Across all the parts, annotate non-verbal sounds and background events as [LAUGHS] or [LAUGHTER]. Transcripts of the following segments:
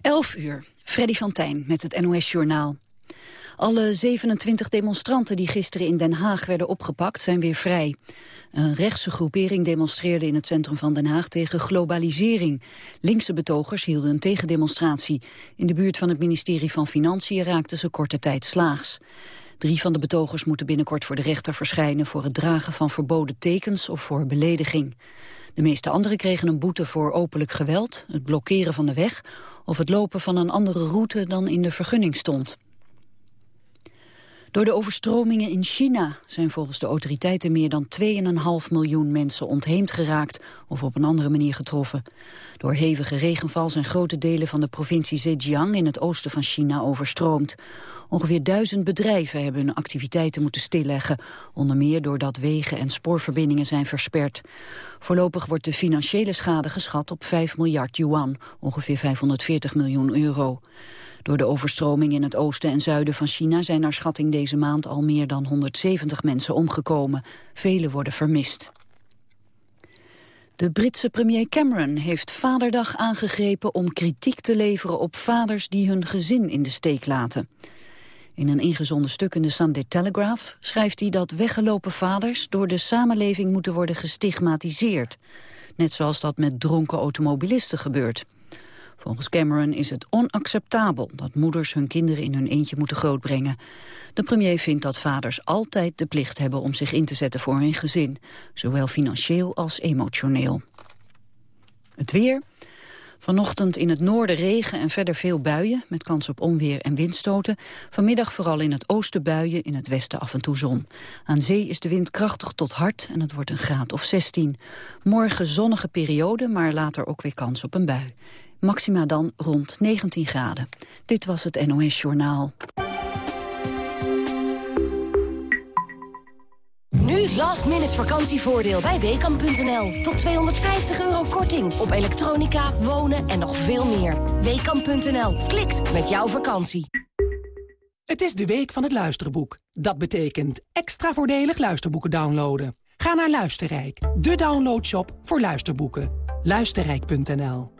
11 uur, Freddy van Tijn met het NOS-journaal. Alle 27 demonstranten die gisteren in Den Haag werden opgepakt zijn weer vrij. Een rechtse groepering demonstreerde in het centrum van Den Haag tegen globalisering. Linkse betogers hielden een tegendemonstratie. In de buurt van het ministerie van Financiën raakten ze korte tijd slaags. Drie van de betogers moeten binnenkort voor de rechter verschijnen... voor het dragen van verboden tekens of voor belediging. De meeste anderen kregen een boete voor openlijk geweld... het blokkeren van de weg of het lopen van een andere route dan in de vergunning stond. Door de overstromingen in China zijn volgens de autoriteiten meer dan 2,5 miljoen mensen ontheemd geraakt of op een andere manier getroffen. Door hevige regenval zijn grote delen van de provincie Zhejiang in het oosten van China overstroomd. Ongeveer duizend bedrijven hebben hun activiteiten moeten stilleggen, onder meer doordat wegen en spoorverbindingen zijn versperd. Voorlopig wordt de financiële schade geschat op 5 miljard yuan, ongeveer 540 miljoen euro. Door de overstroming in het oosten en zuiden van China zijn naar schatting deze maand al meer dan 170 mensen omgekomen. Velen worden vermist. De Britse premier Cameron heeft Vaderdag aangegrepen om kritiek te leveren op vaders die hun gezin in de steek laten. In een ingezonden stuk in de Sunday Telegraph schrijft hij dat weggelopen vaders door de samenleving moeten worden gestigmatiseerd. Net zoals dat met dronken automobilisten gebeurt. Volgens Cameron is het onacceptabel dat moeders hun kinderen in hun eentje moeten grootbrengen. De premier vindt dat vaders altijd de plicht hebben om zich in te zetten voor hun gezin, zowel financieel als emotioneel. Het weer. Vanochtend in het noorden regen en verder veel buien... met kans op onweer en windstoten. Vanmiddag vooral in het oosten buien, in het westen af en toe zon. Aan zee is de wind krachtig tot hard en het wordt een graad of 16. Morgen zonnige periode, maar later ook weer kans op een bui. Maxima dan rond 19 graden. Dit was het NOS Journaal. Nu last minute vakantievoordeel bij Weekamp.nl. Tot 250 euro korting op elektronica, wonen en nog veel meer. Weekamp.nl. Klikt met jouw vakantie. Het is de week van het luisterboek. Dat betekent extra voordelig luisterboeken downloaden. Ga naar Luisterrijk, de downloadshop voor luisterboeken. Luisterrijk.nl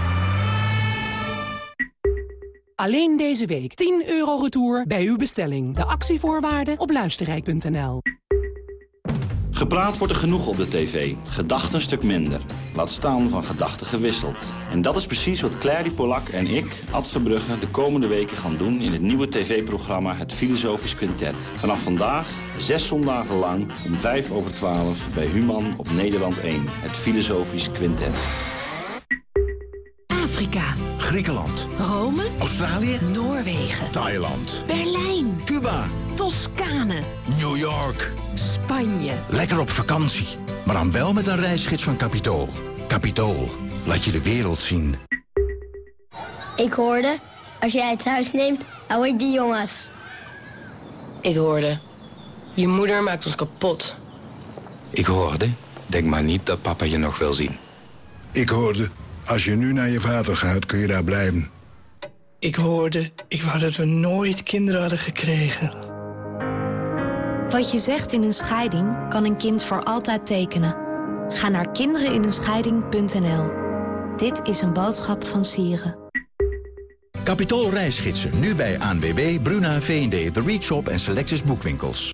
Alleen deze week 10 euro retour bij uw bestelling. De actievoorwaarden op luisterrijk.nl. Gepraat wordt er genoeg op de tv, gedacht een stuk minder. Laat staan van gedachten gewisseld. En dat is precies wat Clary Polak en ik, Ad Verbrugge, de komende weken gaan doen... in het nieuwe tv-programma Het Filosofisch Quintet. Vanaf vandaag, zes zondagen lang, om vijf over twaalf... bij Human op Nederland 1, Het Filosofisch Quintet. Afrika. Griekenland. Rome. Australië. Noorwegen. Thailand. Berlijn. Cuba. Toscane. New York. Spanje. Lekker op vakantie. Maar dan wel met een reisgids van Capitool. Capitool. Laat je de wereld zien. Ik hoorde, als jij het huis neemt, hou ik die jongens. Ik hoorde, je moeder maakt ons kapot. Ik hoorde, denk maar niet dat papa je nog wil zien. Ik hoorde, als je nu naar je vader gaat, kun je daar blijven. Ik hoorde, ik wou dat we nooit kinderen hadden gekregen. Wat je zegt in een scheiding kan een kind voor altijd tekenen. Ga naar kindereninenscheiding.nl. Dit is een boodschap van Sieren. Capitool reisgidsen, nu bij ANWB, Bruna, V&D, The Reach Shop en Selectus Boekwinkels.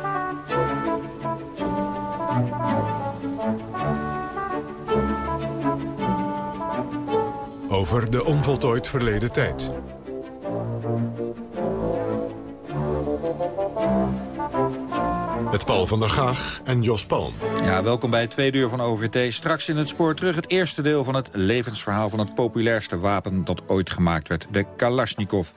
Over de onvoltooid verleden tijd. Met Paul van der Gaag en Jos Palm. Ja, welkom bij het tweede uur van OVT. Straks in het spoor terug het eerste deel van het levensverhaal... van het populairste wapen dat ooit gemaakt werd, de Kalashnikov.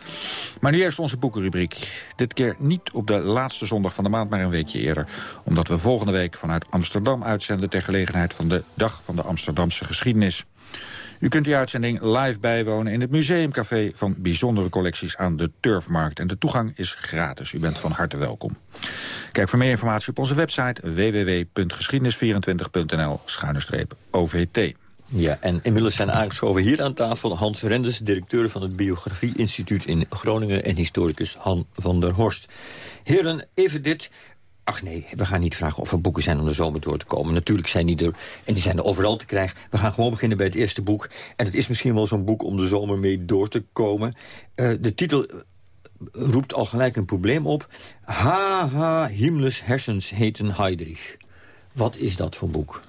Maar nu eerst onze boekenrubriek. Dit keer niet op de laatste zondag van de maand, maar een weekje eerder. Omdat we volgende week vanuit Amsterdam uitzenden... ter gelegenheid van de Dag van de Amsterdamse Geschiedenis. U kunt die uitzending live bijwonen in het museumcafé van bijzondere collecties aan de Turfmarkt. En de toegang is gratis. U bent van harte welkom. Kijk voor meer informatie op onze website www.geschiedenis24.nl-ovt. Ja, en inmiddels zijn aangeschoven hier aan tafel Hans Renders... directeur van het Biografie Instituut in Groningen... en historicus Han van der Horst. Heren, even dit. Ach nee, we gaan niet vragen of er boeken zijn om de zomer door te komen. Natuurlijk zijn die er, en die zijn er overal te krijgen. We gaan gewoon beginnen bij het eerste boek. En het is misschien wel zo'n boek om de zomer mee door te komen. Uh, de titel roept al gelijk een probleem op. Haha, Himmels hersens heten Heidrich. Wat is dat voor boek?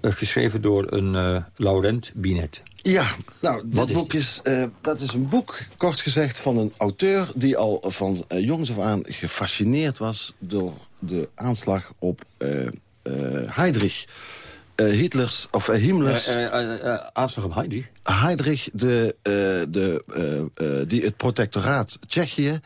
Uh, geschreven door een uh, Laurent Binet. Ja, nou, dit boek is, uh, dat is een boek, kort gezegd, van een auteur... die al van jongs af aan gefascineerd was door de aanslag op uh, Heydrich. Hitlers, of Himmlers... aanslag op Heydrich? Heydrich, de, de, die het protectoraat Tsjechië...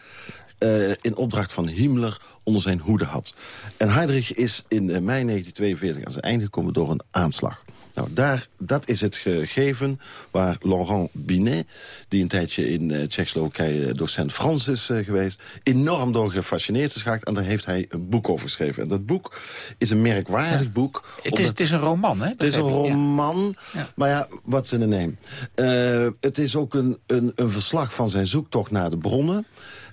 in opdracht van Himmler onder zijn hoede had. En Heydrich is in mei 1942 aan zijn einde gekomen door een aanslag. Nou, daar, dat is het gegeven waar Laurent Binet... die een tijdje in uh, Tsjechoslowakije docent Frans is uh, geweest... enorm door gefascineerd is geraakt. En daar heeft hij een boek over geschreven. En dat boek is een merkwaardig ja. boek. Het is, het is, een roman, hè? Het is een roman, ja. maar ja, wat is in de neem? Uh, het is ook een, een, een verslag van zijn zoektocht naar de bronnen...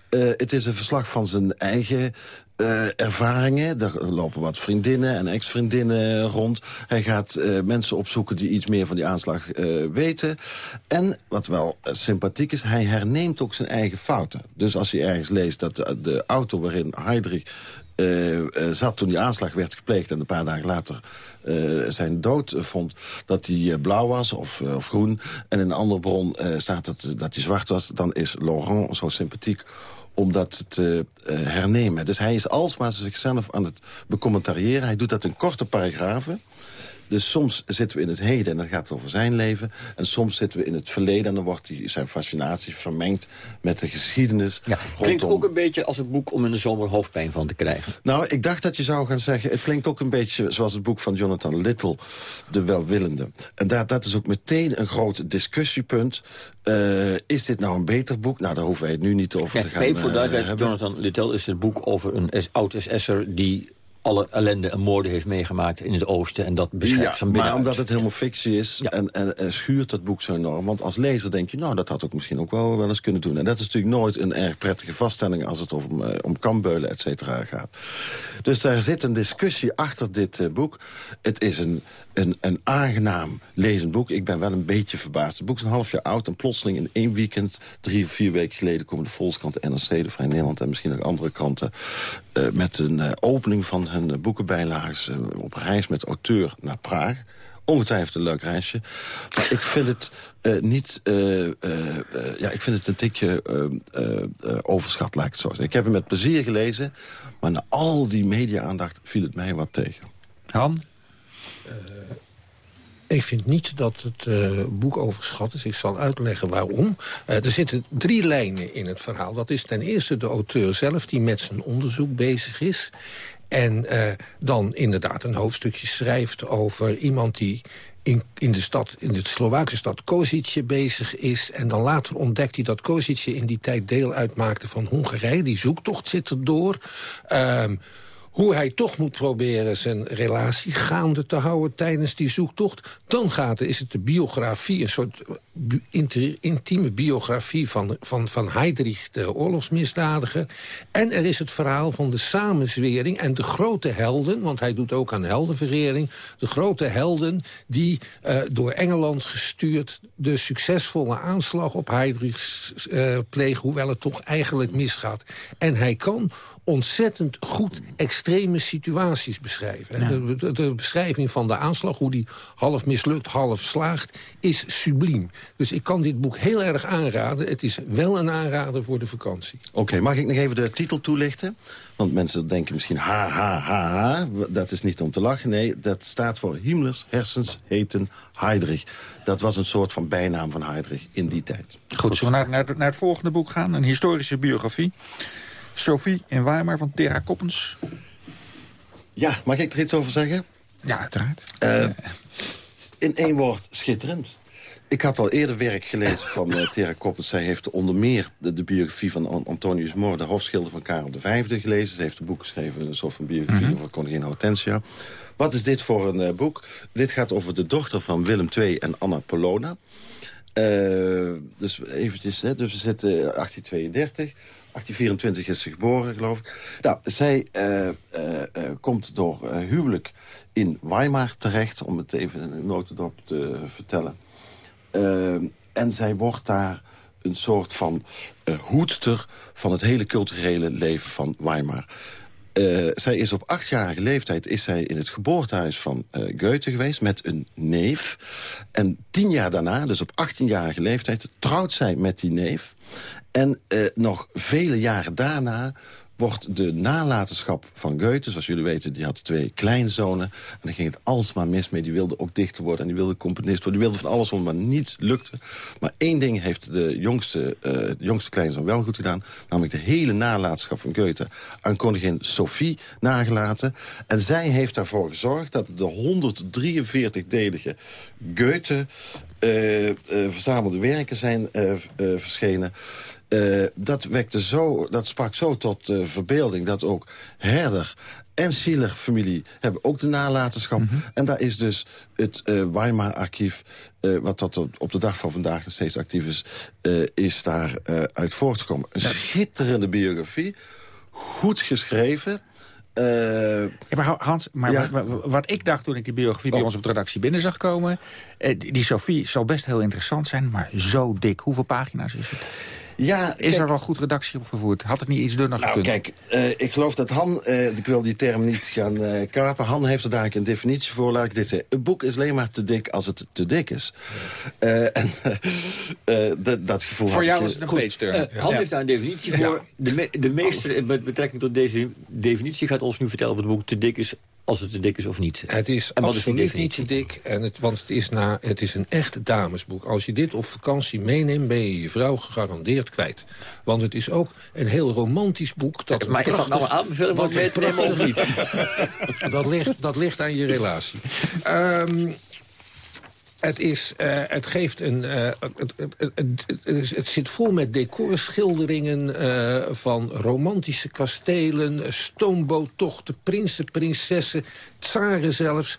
Uh, het is een verslag van zijn eigen uh, ervaringen. Er lopen wat vriendinnen en ex-vriendinnen rond. Hij gaat uh, mensen opzoeken die iets meer van die aanslag uh, weten. En, wat wel sympathiek is, hij herneemt ook zijn eigen fouten. Dus als hij ergens leest dat de, de auto waarin Heydrich zat toen die aanslag werd gepleegd... en een paar dagen later zijn dood vond, dat hij blauw was of, of, groen... en in een andere bron staat dat, dat hij zwart was... dan is Laurent zo sympathiek om dat te hernemen. Dus hij is alsmaar zichzelf aan het becommentariëren. Hij doet dat in korte paragrafen. Dus soms zitten we in het heden en dan gaat het over zijn leven. En soms zitten we in het verleden en dan wordt die, zijn fascinatie vermengd met de geschiedenis. Ja, klinkt ook een beetje als een boek om in de zomer hoofdpijn van te krijgen. Nou, ik dacht dat je zou gaan zeggen... het klinkt ook een beetje zoals het boek van Jonathan Little, De Welwillende. En dat, dat is ook meteen een groot discussiepunt. Uh, is dit nou een beter boek? Nou, daar hoeven wij het nu niet over te gaan voor duidelijkheid, Jonathan Little is het boek over een oud-SS'er... die alle ellende en moorden heeft meegemaakt in het oosten. En dat beschrijft ja, van binnenuit. maar omdat het helemaal fictie is ja. en, en, en, schuurt dat boek zo enorm. Want als lezer denk je, nou, dat had ook misschien ook wel, wel eens kunnen doen. En dat is natuurlijk nooit een erg prettige vaststelling... als het om, uh, om kambeulen, et cetera, gaat. Dus daar zit een discussie achter dit uh, boek. Het is een, een, een aangenaam lezend boek. Ik ben wel een beetje verbaasd. Het boek is een half jaar oud en plotseling in één weekend... drie of vier weken geleden komen de Volkskrant, de NRC, de Vrij Nederland... en misschien ook andere kranten uh, met een uh, opening van hun boekenbijlages... Uh, op reis met auteur naar Praag. Ongetwijfeld een leuk reisje. Maar ik vind het niet... Ja, ik vind het een tikje overschat, laat ik het zo zeggen. Ik heb hem met plezier gelezen, maar na al die media-aandacht viel het mij wat tegen. Han? Ik vind niet dat het uh, boek overschat is. Ik zal uitleggen waarom. Uh, er zitten drie lijnen in het verhaal. Dat is ten eerste de auteur zelf die met zijn onderzoek bezig is. En uh, dan inderdaad een hoofdstukje schrijft over iemand die in, in, de stad, in de Slovaakse stad Kozice bezig is. En dan later ontdekt hij dat Kozice in die tijd deel uitmaakte van Hongarije. Die zoektocht zit erdoor. Um, hoe hij toch moet proberen zijn relatie gaande te houden tijdens die zoektocht. Dan gaat, is het de biografie, een soort intieme biografie van, van, van Heydrich, de oorlogsmisdadiger. En er is het verhaal van de samenzwering en de grote helden, want hij doet ook aan heldenverering, de grote helden die uh, door Engeland gestuurd de succesvolle aanslag op Heydrich uh, plegen, hoewel het toch eigenlijk misgaat. En hij kan ontzettend goed extreme situaties beschrijven. Ja. De, de, de, beschrijving van de aanslag, hoe die half mislukt, half slaagt, is subliem. Dus ik kan dit boek heel erg aanraden. Het is wel een aanrader voor de vakantie. Oké, mag ik nog even de titel toelichten? Want mensen denken misschien ha, ha, ha, ha. Dat is niet om te lachen. Nee, dat staat voor Himmlers hersens heten Heydrich. Dat was een soort van bijnaam van Heydrich in die tijd. Goed, zullen we naar, naar, naar het volgende boek gaan? Een historische biografie. Sophie in Weimar van Tera Koppens. Ja, mag ik er iets over zeggen? Ja, uiteraard. Uh, in één woord, schitterend. Ik had al eerder werk gelezen van uh, Tera Koppens. Zij heeft onder meer de, de biografie van Antonius Moor... de hofschilder van Karel V gelezen. Ze heeft een boek geschreven, een soort van biografie... Mm over koningin Hortensia. Wat is dit voor een uh, boek? Dit gaat over de dochter van Willem II en Anna Polona. Uh, dus eventjes, hè, dus we zitten 1832... 1824 is ze geboren, geloof ik. Nou, zij uh, uh, uh, komt door huwelijk in Weimar terecht... om het even in een notendop te vertellen. en zij wordt daar een soort van hoedster... van het hele culturele leven van Weimar. Zij is op achtjarige leeftijd is zij in het geboortehuis van Goethe geweest... met een neef. En tien jaar daarna, dus op 18-jarige leeftijd... trouwt zij met die neef. En eh, nog vele jaren daarna wordt de nalatenschap van Goethe... zoals jullie weten, die had twee kleinzonen... en dan ging het alsmaar mis mee. Die wilde ook dichter worden en die wilde componist worden. Die wilde van alles worden, maar niets lukte. Maar één ding heeft de jongste, uh, jongste kleinzoon wel goed gedaan... namelijk de hele nalatenschap van Goethe aan koningin Sophie nagelaten. En zij heeft daarvoor gezorgd dat de 143-delige Goethe... Uh, uh, verzamelde werken zijn verschenen... Uh, dat, wekte zo, dat sprak zo tot uh, verbeelding dat ook Herder en Schiller familie hebben ook de nalatenschap. Mm -hmm. En daar is dus het uh, Weimar-archief, wat tot op de dag van vandaag nog steeds actief is, is daar uit voortgekomen. Een ja. schitterende biografie, goed geschreven... Ja, maar Hans, maar ja. wat, wat, ik dacht toen ik die biografie oh. bij ons op de redactie binnen zag komen... Die Sophie zal best heel interessant zijn, maar zo dik. Hoeveel pagina's is het? Ja, is er wel goed redactie op gevoerd? Had het niet iets dunner nou, gekund? kijk, uh, ik geloof dat Han, uh, ik wil die term niet gaan uh, kapen... Han heeft er daar een definitie voor, laat ik dit zeggen. Een boek is alleen maar te dik als het te dik is. [LAUGHS] en dat gevoel Voor jou ik, is het een beetje Han ja. heeft daar een definitie voor. De, me de meester met betrekking tot deze definitie gaat ons nu vertellen... of het boek te dik is als het te dik is of niet. Het is en absoluut is niet te dik, en het, want het is, na, het is een echt damesboek. Als je dit op vakantie meeneemt, ben je je vrouw gegarandeerd kwijt. Want het is ook een heel romantisch boek. Dat maar is dat nou een aanbeveling wat mee te nemen of niet? [LAUGHS] dat, ligt, dat ligt aan je relatie. Um, [LAUGHS] het, is, uh, het geeft een. Uh, het, het, het, het, zit vol met decorschilderingen uh, van romantische kastelen, stoomboottochten, prinsen, prinsessen, tsaren zelfs.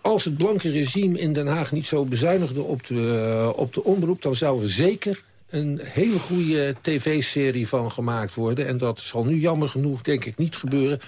als het blanke regime in Den Haag niet zo bezuinigde op de, op de omroep... dan zou er zeker een hele goede tv-serie van gemaakt worden. En dat zal nu jammer genoeg, denk ik, niet gebeuren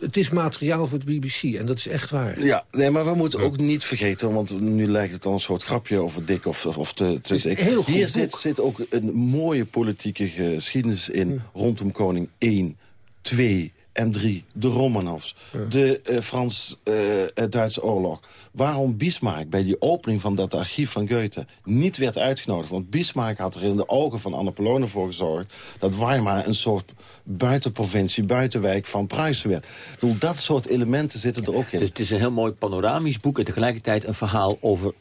het is materiaal voor de BBC en dat is echt waar. Ja, nee, maar we moeten ook niet vergeten... want nu lijkt het dan een soort grapje over dik of, of te, te dik. Hier zit, zit ook een mooie politieke geschiedenis in... rondom koning 1, 2 en 3, de Romanovs, ja. de uh, Frans-Duitse uh, oorlog. Waarom Bismarck bij die opening van dat archief van Goethe niet werd uitgenodigd? Want Bismarck had er in de ogen van Anne Polone voor gezorgd... dat Weimar een soort buitenprovincie, buitenwijk van Pruisen werd. Ik bedoel, dat soort elementen zitten er ook in. Dus het is een heel mooi panoramisch boek... en tegelijkertijd een verhaal over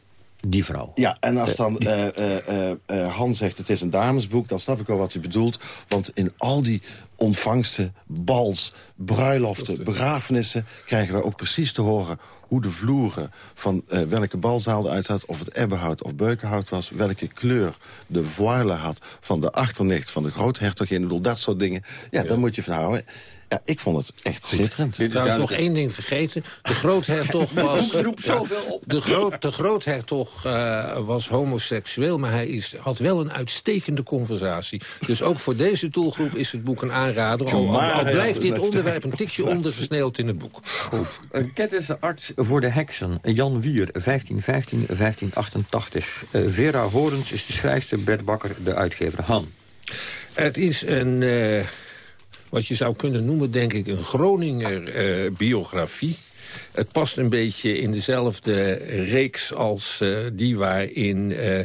die vrouw. Ja, en als dan uh, uh, uh, Han zegt het is een damesboek... dan snap ik wel wat hij bedoelt. Want in al die ontvangsten, bals, bruiloften, begrafenissen... krijgen we ook precies te horen hoe de vloeren van uh, welke balzaal eruit zat... of het ebbenhout of beukenhout was, welke kleur de voile had... van de achternicht van de groothertogin. Ik bedoel, dat soort dingen. Ja, ja. dan moet je van houden. Ja, ik vond het echt schitterend. Ik zou nog één ding vergeten. De groothertog [LAUGHS] was... de, groot, de groothertog uh, was homoseksueel, maar hij is, had wel een uitstekende conversatie. Dus ook voor deze doelgroep is het boek een aanrader. Al, al, al blijft dit [LAUGHS] onderwerp een tikje onderversneeld in het boek. Goed. Een kettische arts voor de heksen. Jan Wier, 1515-1588. Uh, Vera Horens is de schrijfster, Bert Bakker de uitgever. Han. Het is een... Uh, wat je zou kunnen noemen, denk ik, een Groninger uh, biografie. het past een beetje in dezelfde reeks als uh, die waarin... Uh,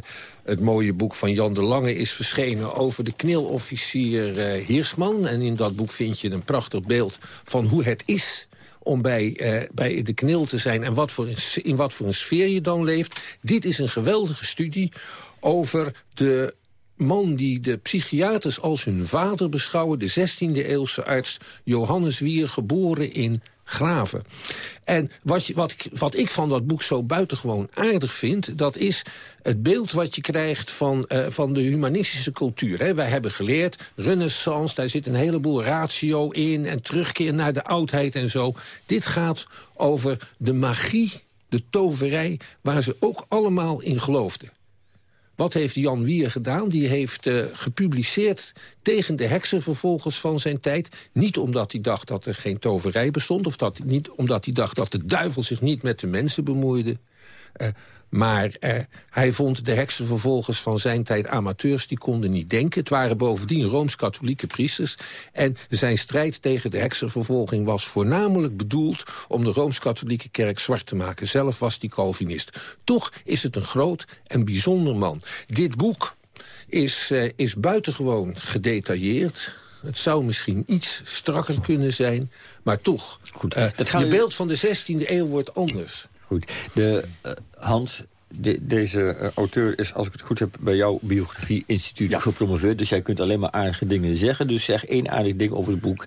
het mooie boek van Jan de Lange is verschenen... over de knilofficier Heersman. En in dat boek vind je een prachtig beeld van hoe het is om bij, bij de knil te zijn... en wat voor in wat voor een sfeer je dan leeft. Dit is een geweldige studie over de man die de psychiaters als hun vader beschouwen... de 16e-eeuwse arts Johannes Wier, geboren in Graven. En wat, wat, ik van dat boek zo buitengewoon aardig vind... dat is het beeld wat je krijgt van, uh, van de humanistische cultuur. Hè. Wij hebben geleerd, renaissance, daar zit een heleboel ratio in... en terugkeer naar de oudheid en zo. Dit gaat over de magie, de toverij... waar ze ook allemaal in geloofden. Wat heeft Jan Wier gedaan? Die heeft uh, gepubliceerd tegen de heksenvervolgers van zijn tijd. Niet omdat hij dacht dat er geen toverij bestond... of dat, niet omdat hij dacht dat de duivel zich niet met de mensen bemoeide... Uh, maar eh, hij vond de heksenvervolgers van zijn tijd amateurs... die konden niet denken. Het waren bovendien Rooms-Katholieke priesters. En zijn strijd tegen de heksenvervolging was voornamelijk bedoeld... om de Rooms-Katholieke kerk zwart te maken. Zelf was die Calvinist. Toch is het een groot en bijzonder man. Dit boek is, uh, is buitengewoon gedetailleerd... Het zou misschien iets strakker kunnen zijn, maar toch. Goed, uh, het je beeld van de 16e eeuw wordt anders. Goed. De, uh, Hans, de, deze uh, auteur is, als ik het goed heb... bij jouw biografie-instituut ja. gepromoveerd. Dus jij kunt alleen maar aardige dingen zeggen. Dus zeg één aardig ding over het boek.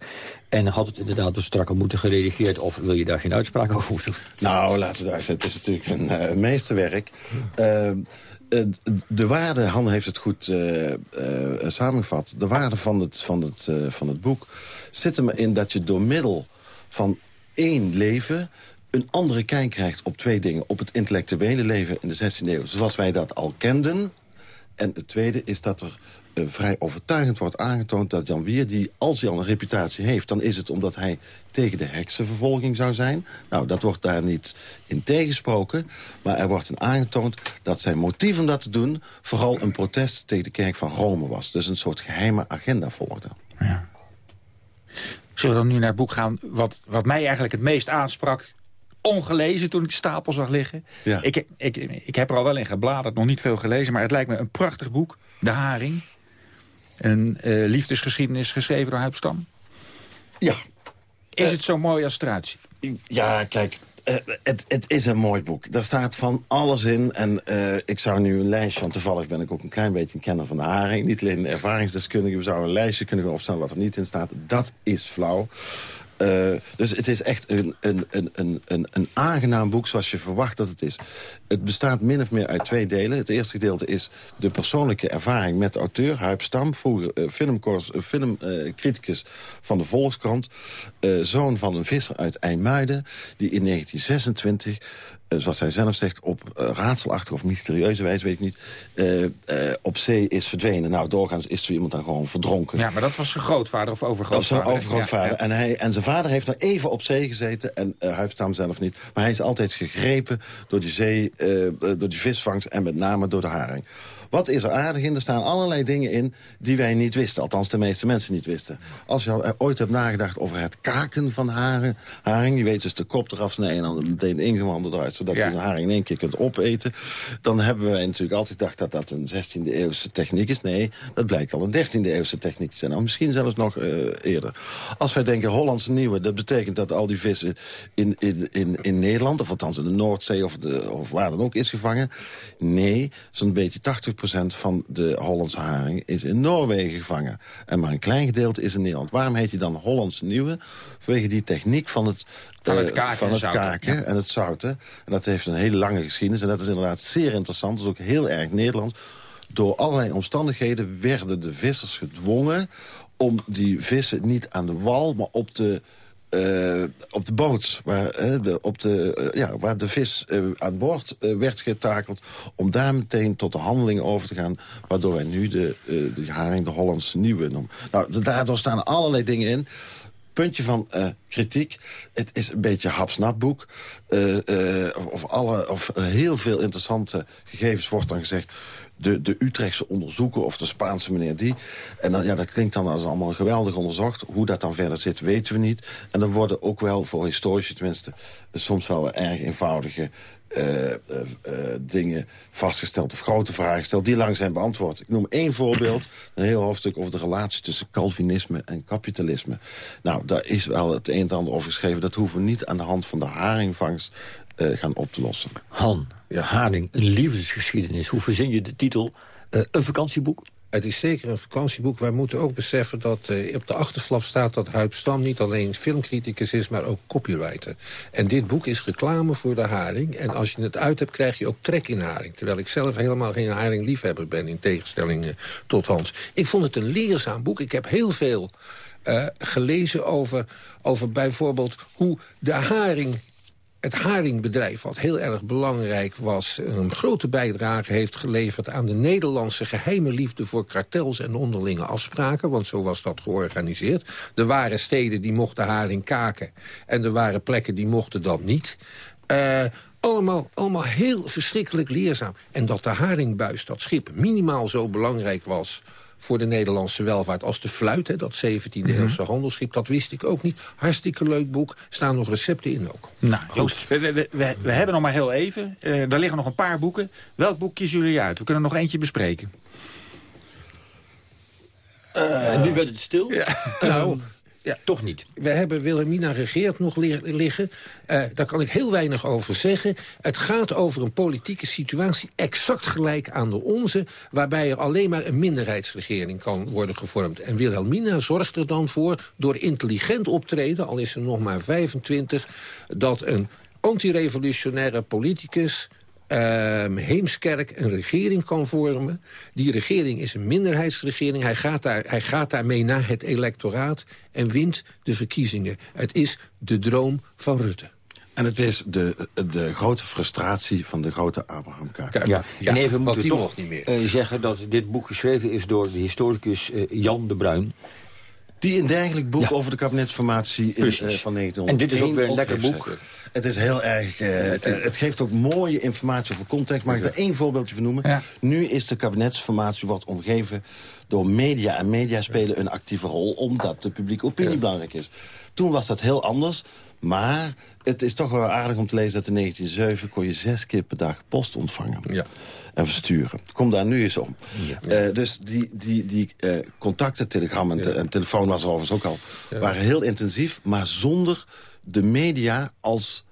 En had het inderdaad dus strakker moeten geredigeerd... of wil je daar geen uitspraak over doen? Nou, laten we daar zetten. Het is natuurlijk een uh, meesterwerk. de waarde, Han heeft het goed samengevat... de waarde van het, van, het, van het boek zit er in dat je door middel van één leven een andere kijk krijgt op twee dingen. Op het intellectuele leven in de 16e eeuw, zoals wij dat al kenden. En het tweede is dat er uh, vrij overtuigend wordt aangetoond dat Jan Wier... die als hij al een reputatie heeft, dan is het omdat hij tegen de heksenvervolging zou zijn. Nou, dat wordt daar niet in tegensproken. Maar er wordt aangetoond dat zijn motief om dat te doen... vooral een protest tegen de kerk van Rome was. Dus een soort geheime agenda volgde. Ja. Zullen we dan nu naar het boek gaan wat, wat mij eigenlijk het meest aansprak ongelezen toen ik de stapel zag liggen. Ja. Ik, ik, ik heb er al wel in gebladerd, nog niet veel gelezen... maar het lijkt me een prachtig boek, De Haring. Een uh, liefdesgeschiedenis geschreven door Huip Stam. Ja. Is uh, het zo mooi als het Ja, kijk, uh, het, het, is een mooi boek. Daar staat van alles in. En uh, ik zou nu een lijstje, want toevallig ben ik ook een klein beetje een kenner van de haring. Niet alleen een ervaringsdeskundige, we zouden een lijstje kunnen opstellen wat er niet in staat. Dat is flauw. Uh, dus het is echt een, een, een, een, een aangenaam boek zoals je verwacht dat het is. Het bestaat min of meer uit twee delen. Het eerste gedeelte is de persoonlijke ervaring met de auteur, Huip Stam. Vroeger uh, filmcriticus film, uh, van de Volkskrant. zoon van een visser uit IJmuiden. Die in 1926 zoals hij zelf zegt, op uh, raadselachtige of mysterieuze wijze, weet ik niet, uh, op zee is verdwenen. Nou, doorgaans is er iemand dan gewoon verdronken. Ja, maar dat was zijn grootvader of overgrootvader. Of zijn overgrootvader. Ja, ja. En, hij, en zijn vader heeft nog even op zee gezeten, en uh, Huipstam zelf niet. Maar hij is altijd gegrepen door die, zee, door die visvangst en met name door de haring. Wat is er aardig in? Er staan allerlei dingen in die wij niet wisten. Althans, de meeste mensen niet wisten. Als je al ooit hebt nagedacht over het kaken van haren, haring... je weet dus de kop eraf snijden en dan meteen de ingewanden eruit... zodat ja. je een haring in één keer kunt opeten. Dan hebben wij natuurlijk altijd gedacht dat dat een 16e eeuwse techniek is. Nee, dat blijkt al een 13e eeuwse techniek te zijn. Nou, misschien zelfs nog uh, eerder. Als wij denken Hollandse Nieuwe, dat betekent dat al die vissen in, in, in, in Nederland... of althans in de Noordzee of, de, of waar dan ook is gevangen. Nee, zo'n beetje 80 van de Hollandse haring is in Noorwegen gevangen. En maar een klein gedeelte is in Nederland. Waarom heet hij dan Hollandse Nieuwe? Vanwege die techniek van het van het kaken, uh, van het kaken ja. en het zouten. En dat heeft een hele lange geschiedenis. En dat is inderdaad zeer interessant. Dat is ook heel erg Nederlands. Door allerlei omstandigheden werden de vissers gedwongen... om die vissen niet aan de wal, maar op de uh, op de boot, waar, uh, de, op de, uh, ja, waar de vis aan boord werd getakeld... om daar meteen tot de handeling over te gaan... waardoor wij nu de, de haring de Hollandse Nieuwe noemen. Nou, daardoor staan allerlei dingen in puntje van kritiek. Het is een beetje hapsnap boek. Uh, uh, of, alle, of heel veel interessante gegevens wordt dan gezegd... de, de Utrechtse onderzoeker of de Spaanse meneer die. En dan, ja, dat klinkt dan als allemaal geweldig onderzocht. Hoe dat dan verder zit, weten we niet. En dan worden ook wel voor historici tenminste... soms wel erg eenvoudige uh, uh, dingen vastgesteld of grote vragen gesteld... die lang zijn beantwoord. Ik noem één voorbeeld, een heel hoofdstuk over de relatie tussen Calvinisme en kapitalisme. Nou, daar is wel het een en ander over geschreven. Dat hoeven we niet aan de hand van de haringvangst gaan op te lossen. Han, ja. Haring, een liefdesgeschiedenis. Hoe verzin je de titel? een vakantieboek? Het is zeker een vakantieboek. Wij moeten ook beseffen dat uh, op de achterflap staat... dat Huip Stam niet alleen filmcriticus is, maar ook copywriter. En dit boek is reclame voor de haring. En als je het uit hebt, krijg je ook trek in haring. Terwijl ik zelf helemaal geen haringliefhebber ben... in tegenstelling uh, tot Hans. Ik vond het een leerzaam boek. Ik heb heel veel gelezen over, over bijvoorbeeld hoe de haring het haringbedrijf, wat heel erg belangrijk was... een grote bijdrage heeft geleverd aan de Nederlandse geheime liefde... voor kartels en onderlinge afspraken, want zo was dat georganiseerd. Er waren steden die mochten haring kaken en er waren plekken die mochten dat niet... Uh, allemaal, allemaal heel verschrikkelijk leerzaam. En dat de haringbuis, dat schip, minimaal zo belangrijk was voor de Nederlandse welvaart als de fluit. Hè, dat 17e-eeuwse mhm. handelsschip, dat wist ik ook niet. Hartstikke leuk boek. Staan nog recepten in ook. Nou, goed. We, we, we, we hebben nog maar heel even. Uh, er liggen nog een paar boeken. Welk boek kiezen jullie uit? We kunnen nog eentje bespreken. Uh, en nu werd het stil. Ja. nou, [LAUGHS] ja, toch niet. We hebben Wilhelmina regeert nog liggen. Uh, daar kan ik heel weinig over zeggen. Het gaat over een politieke situatie exact gelijk aan de onze... waarbij er alleen maar een minderheidsregering kan worden gevormd. En Wilhelmina zorgt er dan voor, door intelligent optreden... al is ze nog maar 25, dat een antirevolutionaire politicus uh, Heemskerk een regering kan vormen. Die regering is een minderheidsregering. Hij gaat, daar, hij gaat daarmee naar het electoraat en wint de verkiezingen. Het is de droom van Rutte. En het is de, de grote frustratie van de grote Abraham Kuyper. Ja. en even moeten we toch niet meer. Uh, zeggen dat dit boek geschreven is door de historicus uh, Jan de Bruin. Die een dergelijk boek over de kabinetsformatie in, uh, van 1900. En dit is ook weer een lekker boek. Het is heel erg... Uh, het geeft ook mooie informatie over context. Mag ik er één voorbeeldje van noemen? Nu is de kabinetsformatie wordt omgeven door media. En media spelen een actieve rol omdat de publieke opinie belangrijk is. Toen was dat heel anders. Maar het is toch wel aardig om te lezen dat in 1907 kon je zes keer per dag post ontvangen. Ja. En versturen. Kom daar nu eens om. Ja. Uh, dus die, die, die uh, contacten, telegram en, en, telefoon was er overigens ook al... waren heel intensief, maar zonder de media als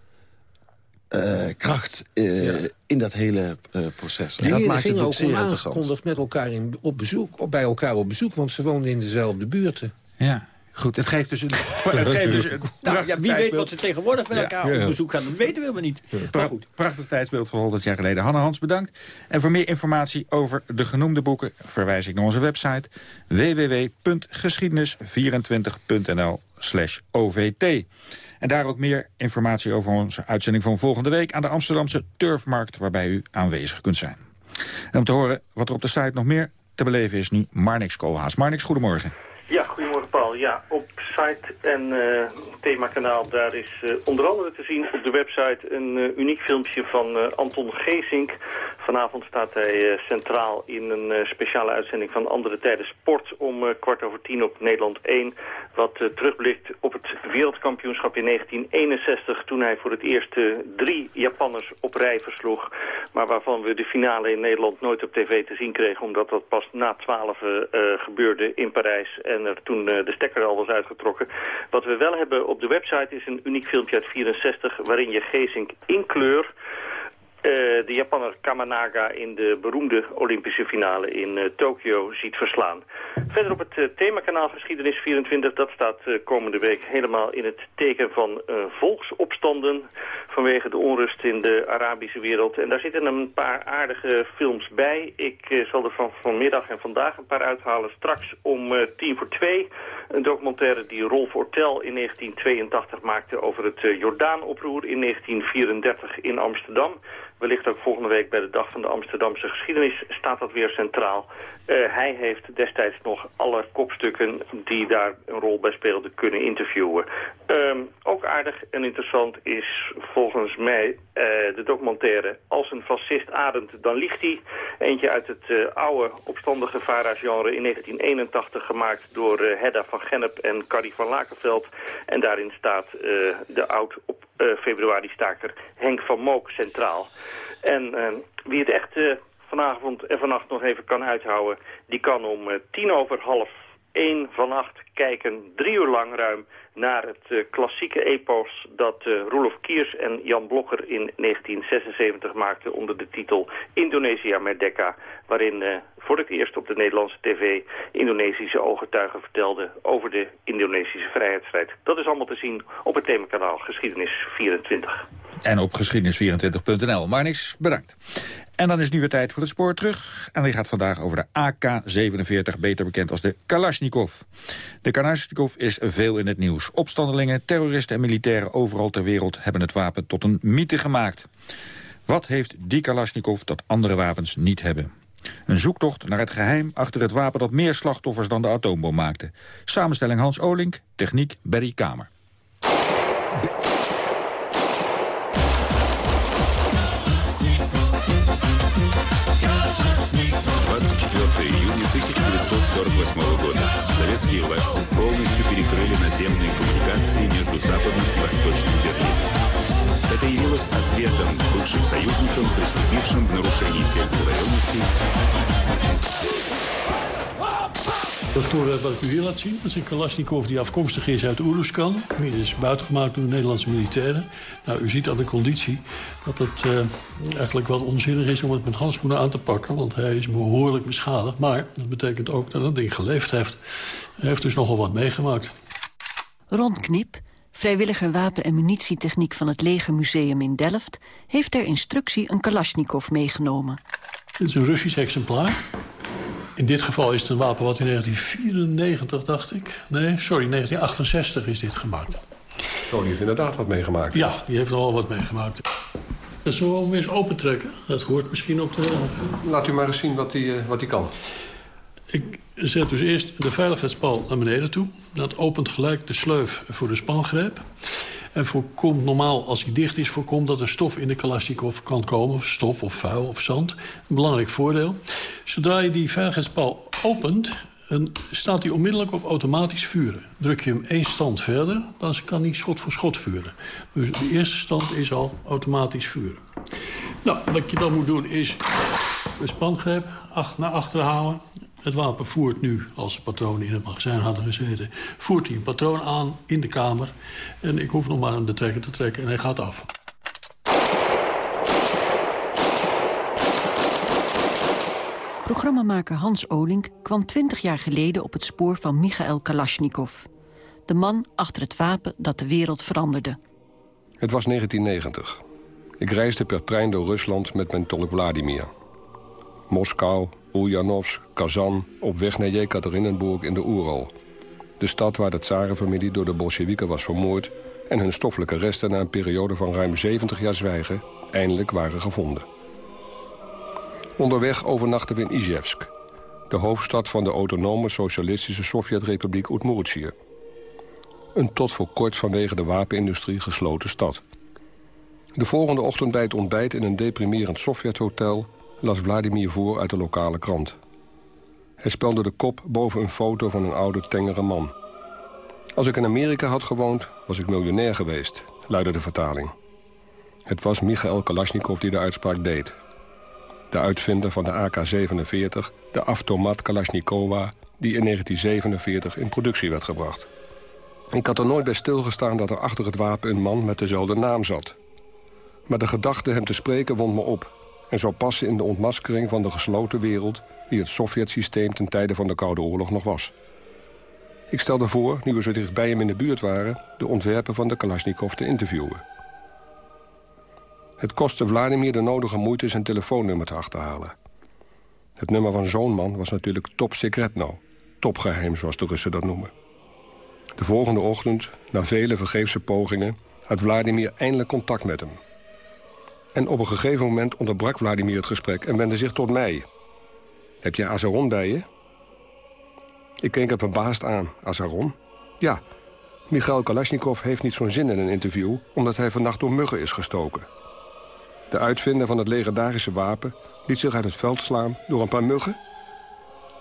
uh, kracht uh, in dat hele uh, proces. Die dat maakt gingen ook onaangekondigd met elkaar in, op bezoek, bij elkaar op bezoek... want ze woonden in dezelfde buurten. Ja. Goed, het geeft dus een... [LAUGHS] Het geeft dus een nou, ja, wie weet wat ze tegenwoordig met elkaar op bezoek gaan, dat weten we helemaal niet. Maar goed. Prachtig tijdsbeeld van 100 jaar geleden. Hanne Hans, bedankt. En voor meer informatie over de genoemde boeken... verwijs ik naar onze website www.geschiedenis24.nl ovt. En daar ook meer informatie over onze uitzending van volgende week... aan de Amsterdamse Turfmarkt, waarbij u aanwezig kunt zijn. En om te horen wat er op de site nog meer te beleven is... nu Marnix Koolhaas. Marnix, goedemorgen. Paul. Ja, op site en uh, themakanaal, daar is uh, onder andere te zien op de website een uh, uniek filmpje van Anton Geesink. Vanavond staat hij centraal in een speciale uitzending van Andere Tijden Sport om kwart over tien op Nederland 1. Wat terugblikt op het wereldkampioenschap in 1961 toen hij voor het eerst drie Japanners op rij versloeg. Maar waarvan we de finale in Nederland nooit op tv te zien kregen omdat dat pas na twaalf gebeurde in Parijs en er toen de stekker al was uitgetrokken. Wat we wel hebben op de website is een uniek filmpje uit 64... waarin je Geesink in kleur uh, de Japanner Kamanaga in de beroemde Olympische finale in uh, Tokio ziet verslaan. Verder op het uh, themakanaal Geschiedenis 24, dat staat komende week helemaal in het teken van volksopstanden vanwege de onrust in de Arabische wereld. En daar zitten een paar aardige films bij. Ik zal er van vanmiddag en vandaag een paar uithalen. Straks om tien voor twee een documentaire die Rolf Ortel in 1982 maakte over het Jordaanoproer in 1934 in Amsterdam. Wellicht ook volgende week bij de Dag van de Amsterdamse Geschiedenis staat dat weer centraal. Uh, hij heeft destijds nog alle kopstukken die daar een rol bij speelden kunnen interviewen. Um, ook aardig en interessant is volgens mij de documentaire Als een fascist ademt, dan liegt hij. Eentje uit het oude opstandige VARA-genre in 1981 gemaakt door Hedda van Gennep en Carrie van Lakenveld. En daarin staat de oud op februari-staker Henk van Mook centraal. En wie het echt vanavond en vannacht nog even kan uithouden... die kan om tien over half één vannacht kijken, drie uur lang ruim naar het uh, klassieke epos dat uh, Roelof Kiers en Jan Blokker in 1976 maakten onder de titel Indonesia Merdeka, waarin uh, voor het eerst op de Nederlandse tv Indonesische ooggetuigen vertelden over de Indonesische vrijheidsstrijd. Dat is allemaal te zien op het themakanaal Geschiedenis 24. En op geschiedenis24.nl. Maar niks, bedankt. En dan is nu weer tijd voor het spoor terug. En die gaat vandaag over de AK-47, beter bekend als de Kalashnikov. De Kalashnikov is veel in het nieuws. Opstandelingen, terroristen en militairen overal ter wereld... hebben het wapen tot een mythe gemaakt. Wat heeft die Kalashnikov dat andere wapens niet hebben? Een zoektocht naar het geheim achter het wapen dat meer slachtoffers dan de atoombom maakte. Samenstelling Hans Olink, techniek Berry Kamer. советские власти полностью перекрыли наземные коммуникации между Западом и Восточным Берлином. Это явилось ответом бывшим союзникам, приступившим в нарушении всех договоренностей Dat voorbeeld wat ik u hier laat zien, dat is een Kalashnikov die afkomstig is uit Oeruzkan. Die is buitengemaakt door de Nederlandse militairen. Nou, u ziet aan de conditie dat het uh, eigenlijk wat onzinnig is om het met handschoenen aan te pakken. Want hij is behoorlijk beschadigd. Maar dat betekent ook dat het ding geleefd heeft. Hij heeft dus nogal wat meegemaakt. Ron Knip, vrijwilliger wapen- en munitietechniek van het Legermuseum in Delft... heeft ter instructie een Kalashnikov meegenomen. Dit is een Russisch exemplaar. In dit geval is het een wapen wat in 1994, dacht ik... Nee, sorry, 1968 is dit gemaakt. Zo, die heeft inderdaad wat meegemaakt. Ja, die heeft nogal wat meegemaakt. Dat zullen we hem eens opentrekken. Dat hoort misschien op de... Laat u maar eens zien wat hij wat kan. Ik zet dus eerst de veiligheidspal naar beneden toe. Dat opent gelijk de sleuf voor de spangreep. En voorkomt normaal, als hij dicht is, voorkomt dat er stof in de Kalashnikov kan komen. Stof of vuil of zand. Een belangrijk voordeel. Zodra je die veiligheidspal opent, staat hij onmiddellijk op automatisch vuren. Druk je hem één stand verder, dan kan hij schot voor schot vuren. Dus de eerste stand is al automatisch vuren. Nou, wat je dan moet doen is de spangreep naar achteren halen. Het wapen voert nu, als de patronen in het magazijn hadden gezeten... voert hij een patroon aan in de kamer. En ik hoef nog maar aan de trekker te trekken en hij gaat af. Programmamaker Hans Olink kwam 20 jaar geleden op het spoor van Michael Kalashnikov. De man achter het wapen dat de wereld veranderde. Het was 1990. Ik reisde per trein door Rusland met mijn tolk Vladimir. Moskou, Ulyanovsk, Kazan, op weg naar Jekaterinenburg in de Oeral. De stad waar de tsarenfamilie door de Bolsjewieken was vermoord... en hun stoffelijke resten na een periode van ruim 70 jaar zwijgen... eindelijk waren gevonden. Onderweg overnachten we in Izhevsk... de hoofdstad van de autonome socialistische Sovjetrepubliek Oetmoertië. Een tot voor kort vanwege de wapenindustrie gesloten stad. De volgende ochtend bij het ontbijt in een deprimerend Sovjethotel las Vladimir voor uit de lokale krant. Hij spelde de kop boven een foto van een oude, tengere man. Als ik in Amerika had gewoond, was ik miljonair geweest, luidde de vertaling. Het was Michael Kalashnikov die de uitspraak deed. De uitvinder van de AK-47, de Avtomat Kalashnikova... die in 1947 in productie werd gebracht. Ik had er nooit bij stilgestaan dat er achter het wapen een man met dezelfde naam zat. Maar de gedachte hem te spreken wond me op en zou passen in de ontmaskering van de gesloten wereld... die het Sovjet-systeem ten tijde van de Koude Oorlog nog was. Ik stelde voor, nu we zo dicht bij hem in de buurt waren... de ontwerpen van de Kalashnikov te interviewen. Het kostte Vladimir de nodige moeite zijn telefoonnummer te achterhalen. Het nummer van zo'n man was natuurlijk top secretno. Topgeheim, zoals de Russen dat noemen. De volgende ochtend, na vele vergeefse pogingen... had Vladimir eindelijk contact met hem... En op een gegeven moment onderbrak Vladimir het gesprek en wendde zich tot mij. Heb je Azaron bij je? Ik keek hem verbaasd aan. Azaron? Ja, Michail Kalashnikov heeft niet zo'n zin in een interview... omdat hij vannacht door muggen is gestoken. De uitvinder van het legendarische wapen liet zich uit het veld slaan door een paar muggen.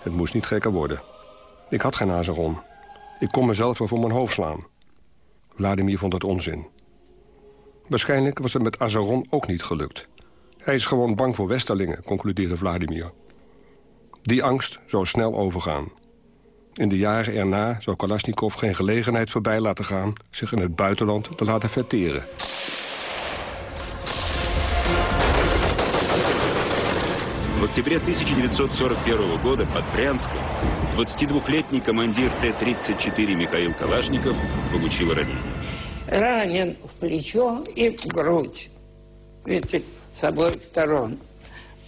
Het moest niet gekker worden. Ik had geen azeron. Ik kon mezelf wel voor mijn hoofd slaan. Vladimir vond het onzin. Waarschijnlijk was het met Azaron ook niet gelukt. Hij is gewoon bang voor Westerlingen, concludeerde Vladimir. Die angst zou snel overgaan. In de jaren erna zou Kalashnikov geen gelegenheid voorbij laten gaan... zich in het buitenland te laten verteren. В октябре 1941 года под Брянском 22-летний командир Т-34 Михаил Калашников получил ранение. Ранен в плечо и в грудь. Видите, с обоих сторон.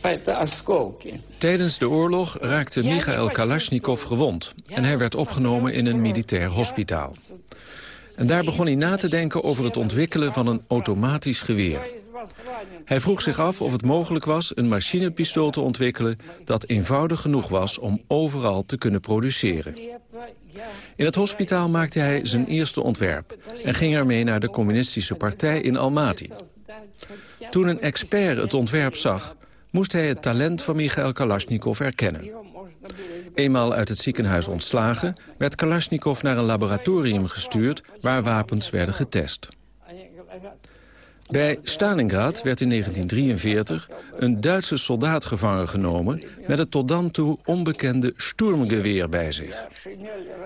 Это осколки. Tijdens de oorlog raakte Michael Kalashnikov gewond... en hij werd opgenomen in een militair hospitaal. En daar begon hij na te denken over het ontwikkelen van een automatisch geweer. Hij vroeg zich af of het mogelijk was een machinepistool te ontwikkelen... dat eenvoudig genoeg was om overal te kunnen produceren. In het hospitaal maakte hij zijn eerste ontwerp... en ging ermee naar de communistische partij in Almaty. Toen een expert het ontwerp zag... moest hij het talent van Michael Kalashnikov erkennen. Eenmaal uit het ziekenhuis ontslagen... werd Kalashnikov naar een laboratorium gestuurd... waar wapens werden getest. Bij Stalingrad werd in 1943 een Duitse soldaat gevangen genomen... met het tot dan toe onbekende Sturmgeweer bij zich.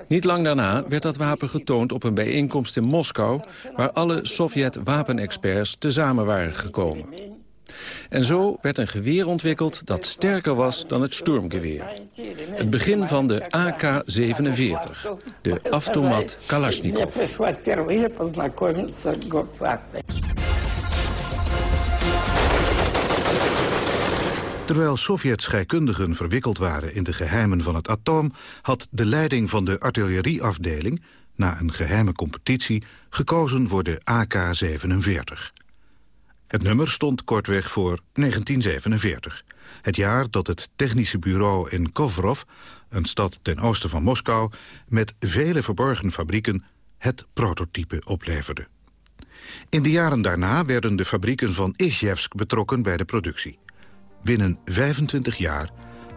Niet lang daarna werd dat wapen getoond op een bijeenkomst in Moskou... waar alle Sovjet-wapenexperts tezamen waren gekomen. En zo werd een geweer ontwikkeld dat sterker was dan het Sturmgeweer. Het begin van de AK-47, de automat Kalashnikov. Terwijl Sovjet-scheikundigen verwikkeld waren in de geheimen van het atoom... had de leiding van de artillerieafdeling, na een geheime competitie... gekozen voor de AK-47. Het nummer stond kortweg voor 1947. Het jaar dat het technische bureau in Kovrov, een stad ten oosten van Moskou... met vele verborgen fabrieken het prototype opleverde. In de jaren daarna werden de fabrieken van Izhevsk betrokken bij de productie. Binnen 25 jaar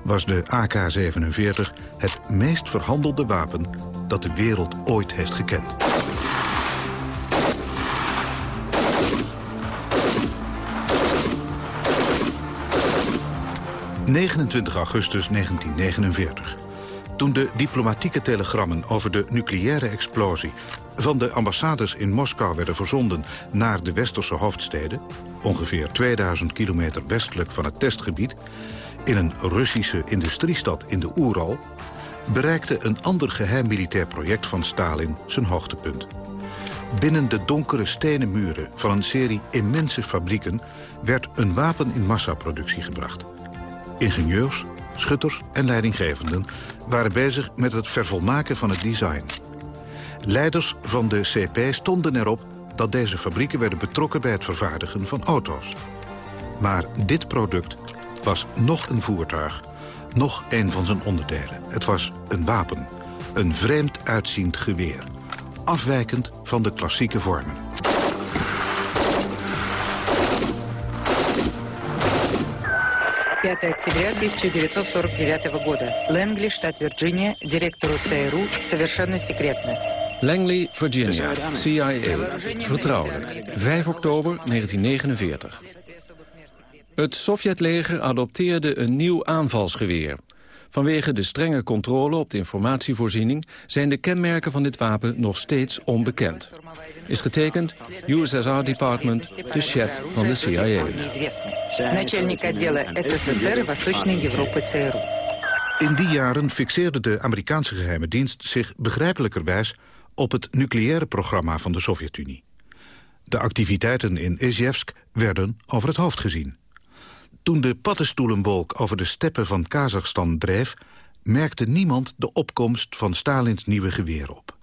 was de AK-47 het meest verhandelde wapen dat de wereld ooit heeft gekend. 29 augustus 1949. Toen de diplomatieke telegrammen over de nucleaire explosie... van de ambassades in Moskou werden verzonden naar de westerse hoofdsteden... ongeveer 2000 kilometer westelijk van het testgebied... in een Russische industriestad in de Oeral... bereikte een ander geheim militair project van Stalin zijn hoogtepunt. Binnen de donkere stenen muren van een serie immense fabrieken... werd een wapen in massaproductie gebracht... Ingenieurs, schutters en leidinggevenden waren bezig met het vervolmaken van het design. Leiders van de CP stonden erop dat deze fabrieken werden betrokken bij het vervaardigen van auto's. Maar dit product was nog een voertuig, nog een van zijn onderdelen. Het was een wapen, een vreemd uitziend geweer, afwijkend van de klassieke vormen. 5 октября 1949 года. Лэнгли, штат Вирджиния, директору ЦРУ, совершенно секретно. Langley, Virginia, CIA, vertrouwelijk. 5 oktober 1949. Het Sovjetleger adopteerde een nieuw aanvalsgeweer. Vanwege de strenge controle op de informatievoorziening... zijn de kenmerken van dit wapen nog steeds onbekend. Is getekend USSR Department, de chef van de CIA. In die jaren fixeerde de Amerikaanse geheime dienst zich begrijpelijkerwijs op het nucleaire programma van de Sovjet-Unie. De activiteiten in Izhevsk werden over het hoofd gezien. Toen de paddenstoelenwolk over de steppen van Kazachstan dreef... merkte niemand de opkomst van Stalins nieuwe geweer op.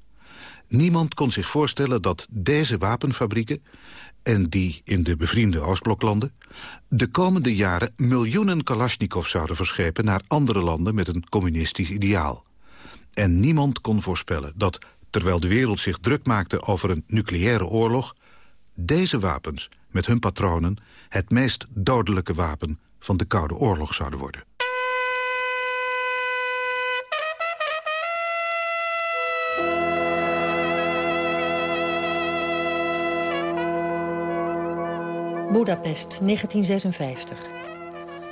Niemand kon zich voorstellen dat deze wapenfabrieken... en die in de bevriende Oostbloklanden... de komende jaren miljoenen Kalashnikovs zouden verschepen... naar andere landen met een communistisch ideaal. En niemand kon voorspellen dat terwijl de wereld zich druk maakte over een nucleaire oorlog... deze wapens, met hun patronen, het meest dodelijke wapen van de Koude Oorlog zouden worden. Budapest, 1956.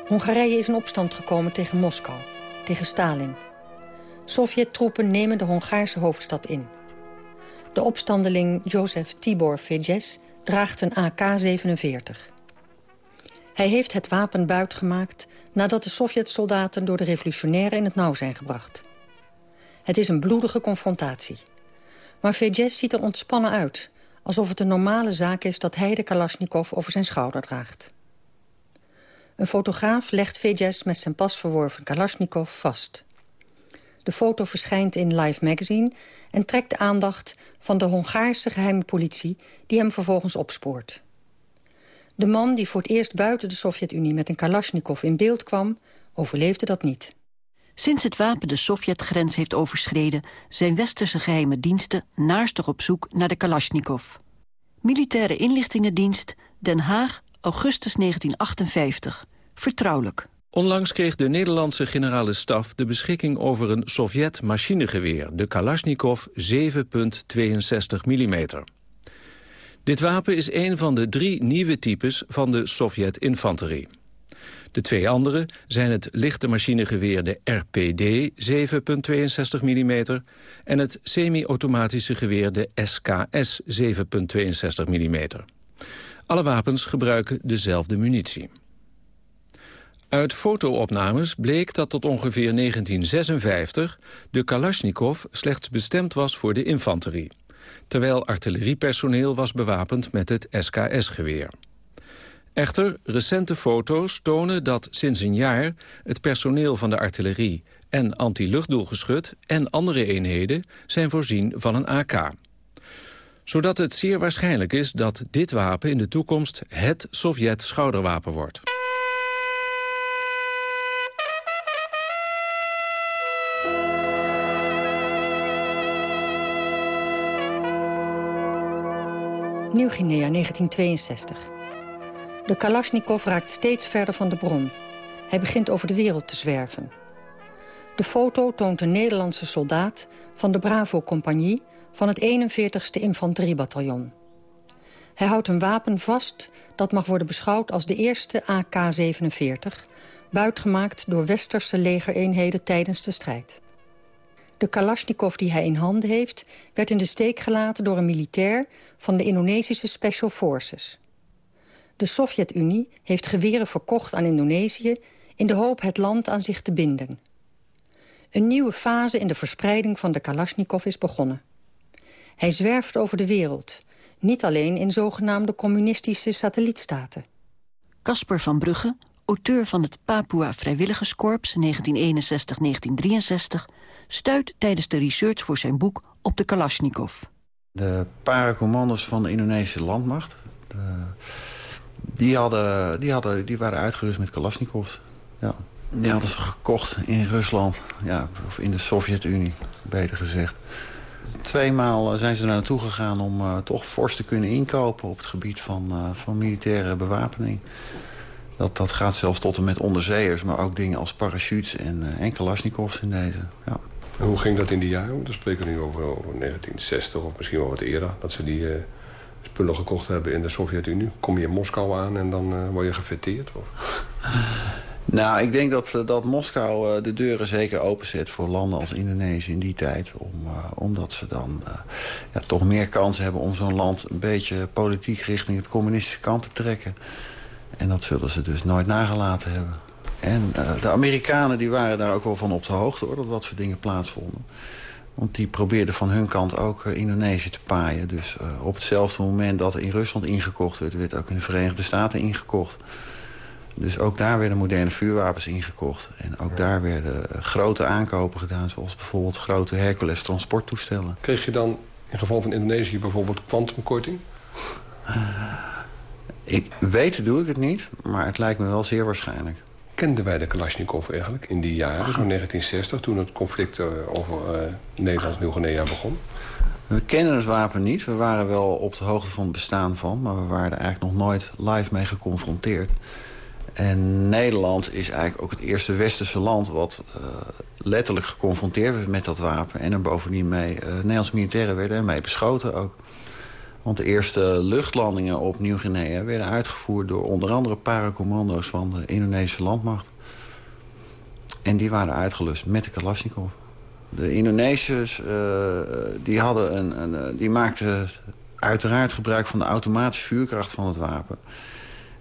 Hongarije is in opstand gekomen tegen Moskou, tegen Stalin. Sovjet-troepen nemen de Hongaarse hoofdstad in. De opstandeling Joseph Tibor Fejes draagt een AK-47. Hij heeft het wapen buitgemaakt nadat de Sovjet-soldaten door de revolutionairen in het nauw zijn gebracht. Het is een bloedige confrontatie. Maar Fejes ziet er ontspannen uit, alsof het een normale zaak is dat hij de Kalashnikov over zijn schouder draagt. Een fotograaf legt Fejes met zijn pas verworven Kalashnikov vast. De foto verschijnt in Life magazine en trekt de aandacht van de Hongaarse geheime politie die hem vervolgens opspoort. De man die voor het eerst buiten de Sovjet-Unie met een Kalashnikov in beeld kwam, overleefde dat niet. Sinds het wapen de Sovjetgrens heeft overschreden... zijn westerse geheime diensten naarstig op zoek naar de Kalashnikov. Militaire inlichtingendienst, Den Haag, augustus 1958. Vertrouwelijk. Onlangs kreeg de Nederlandse generale staf de beschikking over een Sovjet-machinegeweer, de Kalashnikov 7.62 mm. Dit wapen is een van de drie nieuwe types van de Sovjet-infanterie. De twee andere zijn het lichte machinegeweer de RPD 7,62 mm... en het semi-automatische geweer de SKS 7,62 mm. Alle wapens gebruiken dezelfde munitie. Uit fotoopnames bleek dat tot ongeveer 1956 de Kalashnikov slechts bestemd was voor de infanterie, terwijl artilleriepersoneel was bewapend met het SKS-geweer. Echter, recente foto's tonen dat sinds een jaar het personeel van de artillerie en anti-luchtdoelgeschut en andere eenheden zijn voorzien van een AK. Zodat het zeer waarschijnlijk is dat dit wapen in de toekomst het Sovjet-schouderwapen wordt. Nieuw-Guinea, 1962. De Kalashnikov raakt steeds verder van de bron. Hij begint over de wereld te zwerven. De foto toont een Nederlandse soldaat van de Bravo-compagnie... van het 41ste Infanteriebataljon. Hij houdt een wapen vast dat mag worden beschouwd als de eerste AK-47... buitgemaakt door westerse legereenheden tijdens de strijd. De Kalashnikov die hij in handen heeft... werd in de steek gelaten door een militair van de Indonesische Special Forces. De Sovjet-Unie heeft geweren verkocht aan Indonesië... in de hoop het land aan zich te binden. Een nieuwe fase in de verspreiding van de Kalashnikov is begonnen. Hij zwerft over de wereld, niet alleen in zogenaamde communistische satellietstaten. Casper van Brugge, auteur van het Papua Vrijwilligerskorps 1961-1963... stuit tijdens de research voor zijn boek op de Kalashnikov. De paracommanders van de Indonesische landmacht... Die, hadden, die, hadden, die waren uitgerust met Kalashnikovs. Ja. Die hadden ze gekocht in Rusland. Ja, of in de Sovjet-Unie, beter gezegd. Tweemaal eh, zijn ze daar naartoe gegaan om uh, toch fors te kunnen inkopen... op het gebied van, uh, van militaire bewapening. Dat, dat gaat zelfs tot en met onderzeeërs, maar ook dingen als parachutes en, uh, en Kalashnikovs in deze. Ja. Hoe ging dat in die jaren? Dan spreken we nu over, over 1960 of misschien wel wat eerder. Dat ze die uh, spullen gekocht hebben in de Sovjet-Unie. Kom je in Moskou aan en dan uh, word je gefeteerd? [LAUGHS] Nou, ik denk dat, dat Moskou de deuren zeker openzet voor landen als Indonesië in die tijd. Om, omdat ze dan ja, toch meer kans hebben om zo'n land een beetje politiek richting het communistische kant te trekken. En dat zullen ze dus nooit nagelaten hebben. En uh, de Amerikanen die waren daar ook wel van op de hoogte hoor, dat dat soort dingen plaatsvonden. Want die probeerden van hun kant ook uh, Indonesië te paaien. Dus uh, op hetzelfde moment dat in Rusland ingekocht werd... werd ook in de Verenigde Staten ingekocht. Dus ook daar werden moderne vuurwapens ingekocht. En ook daar werden grote aankopen gedaan... zoals bijvoorbeeld grote Hercules transporttoestellen. Kreeg je dan in geval van Indonesië bijvoorbeeld kwantumkorting? Ik weet doe ik het niet, maar het lijkt me wel zeer waarschijnlijk. Kenden wij de Kalashnikov eigenlijk in die jaren, zo'n 1960... toen het conflict uh, over uh, Nederlands-Nieuw-Guinea begon? We kennen het wapen niet. We waren wel op de hoogte van het bestaan van... maar we waren er eigenlijk nog nooit live mee geconfronteerd. En Nederland is eigenlijk ook het eerste westerse land... wat uh, letterlijk geconfronteerd werd met dat wapen. En er bovendien mee... Uh, Nederlandse militairen werden ermee beschoten ook. Want de eerste luchtlandingen op Nieuw-Guinea... werden uitgevoerd door onder andere paracommando's van de Indonesische landmacht. En die waren uitgelust met de Kalashnikov. De Indonesiërs uh, die hadden een, een, die maakten uiteraard gebruik van de automatische vuurkracht van het wapen.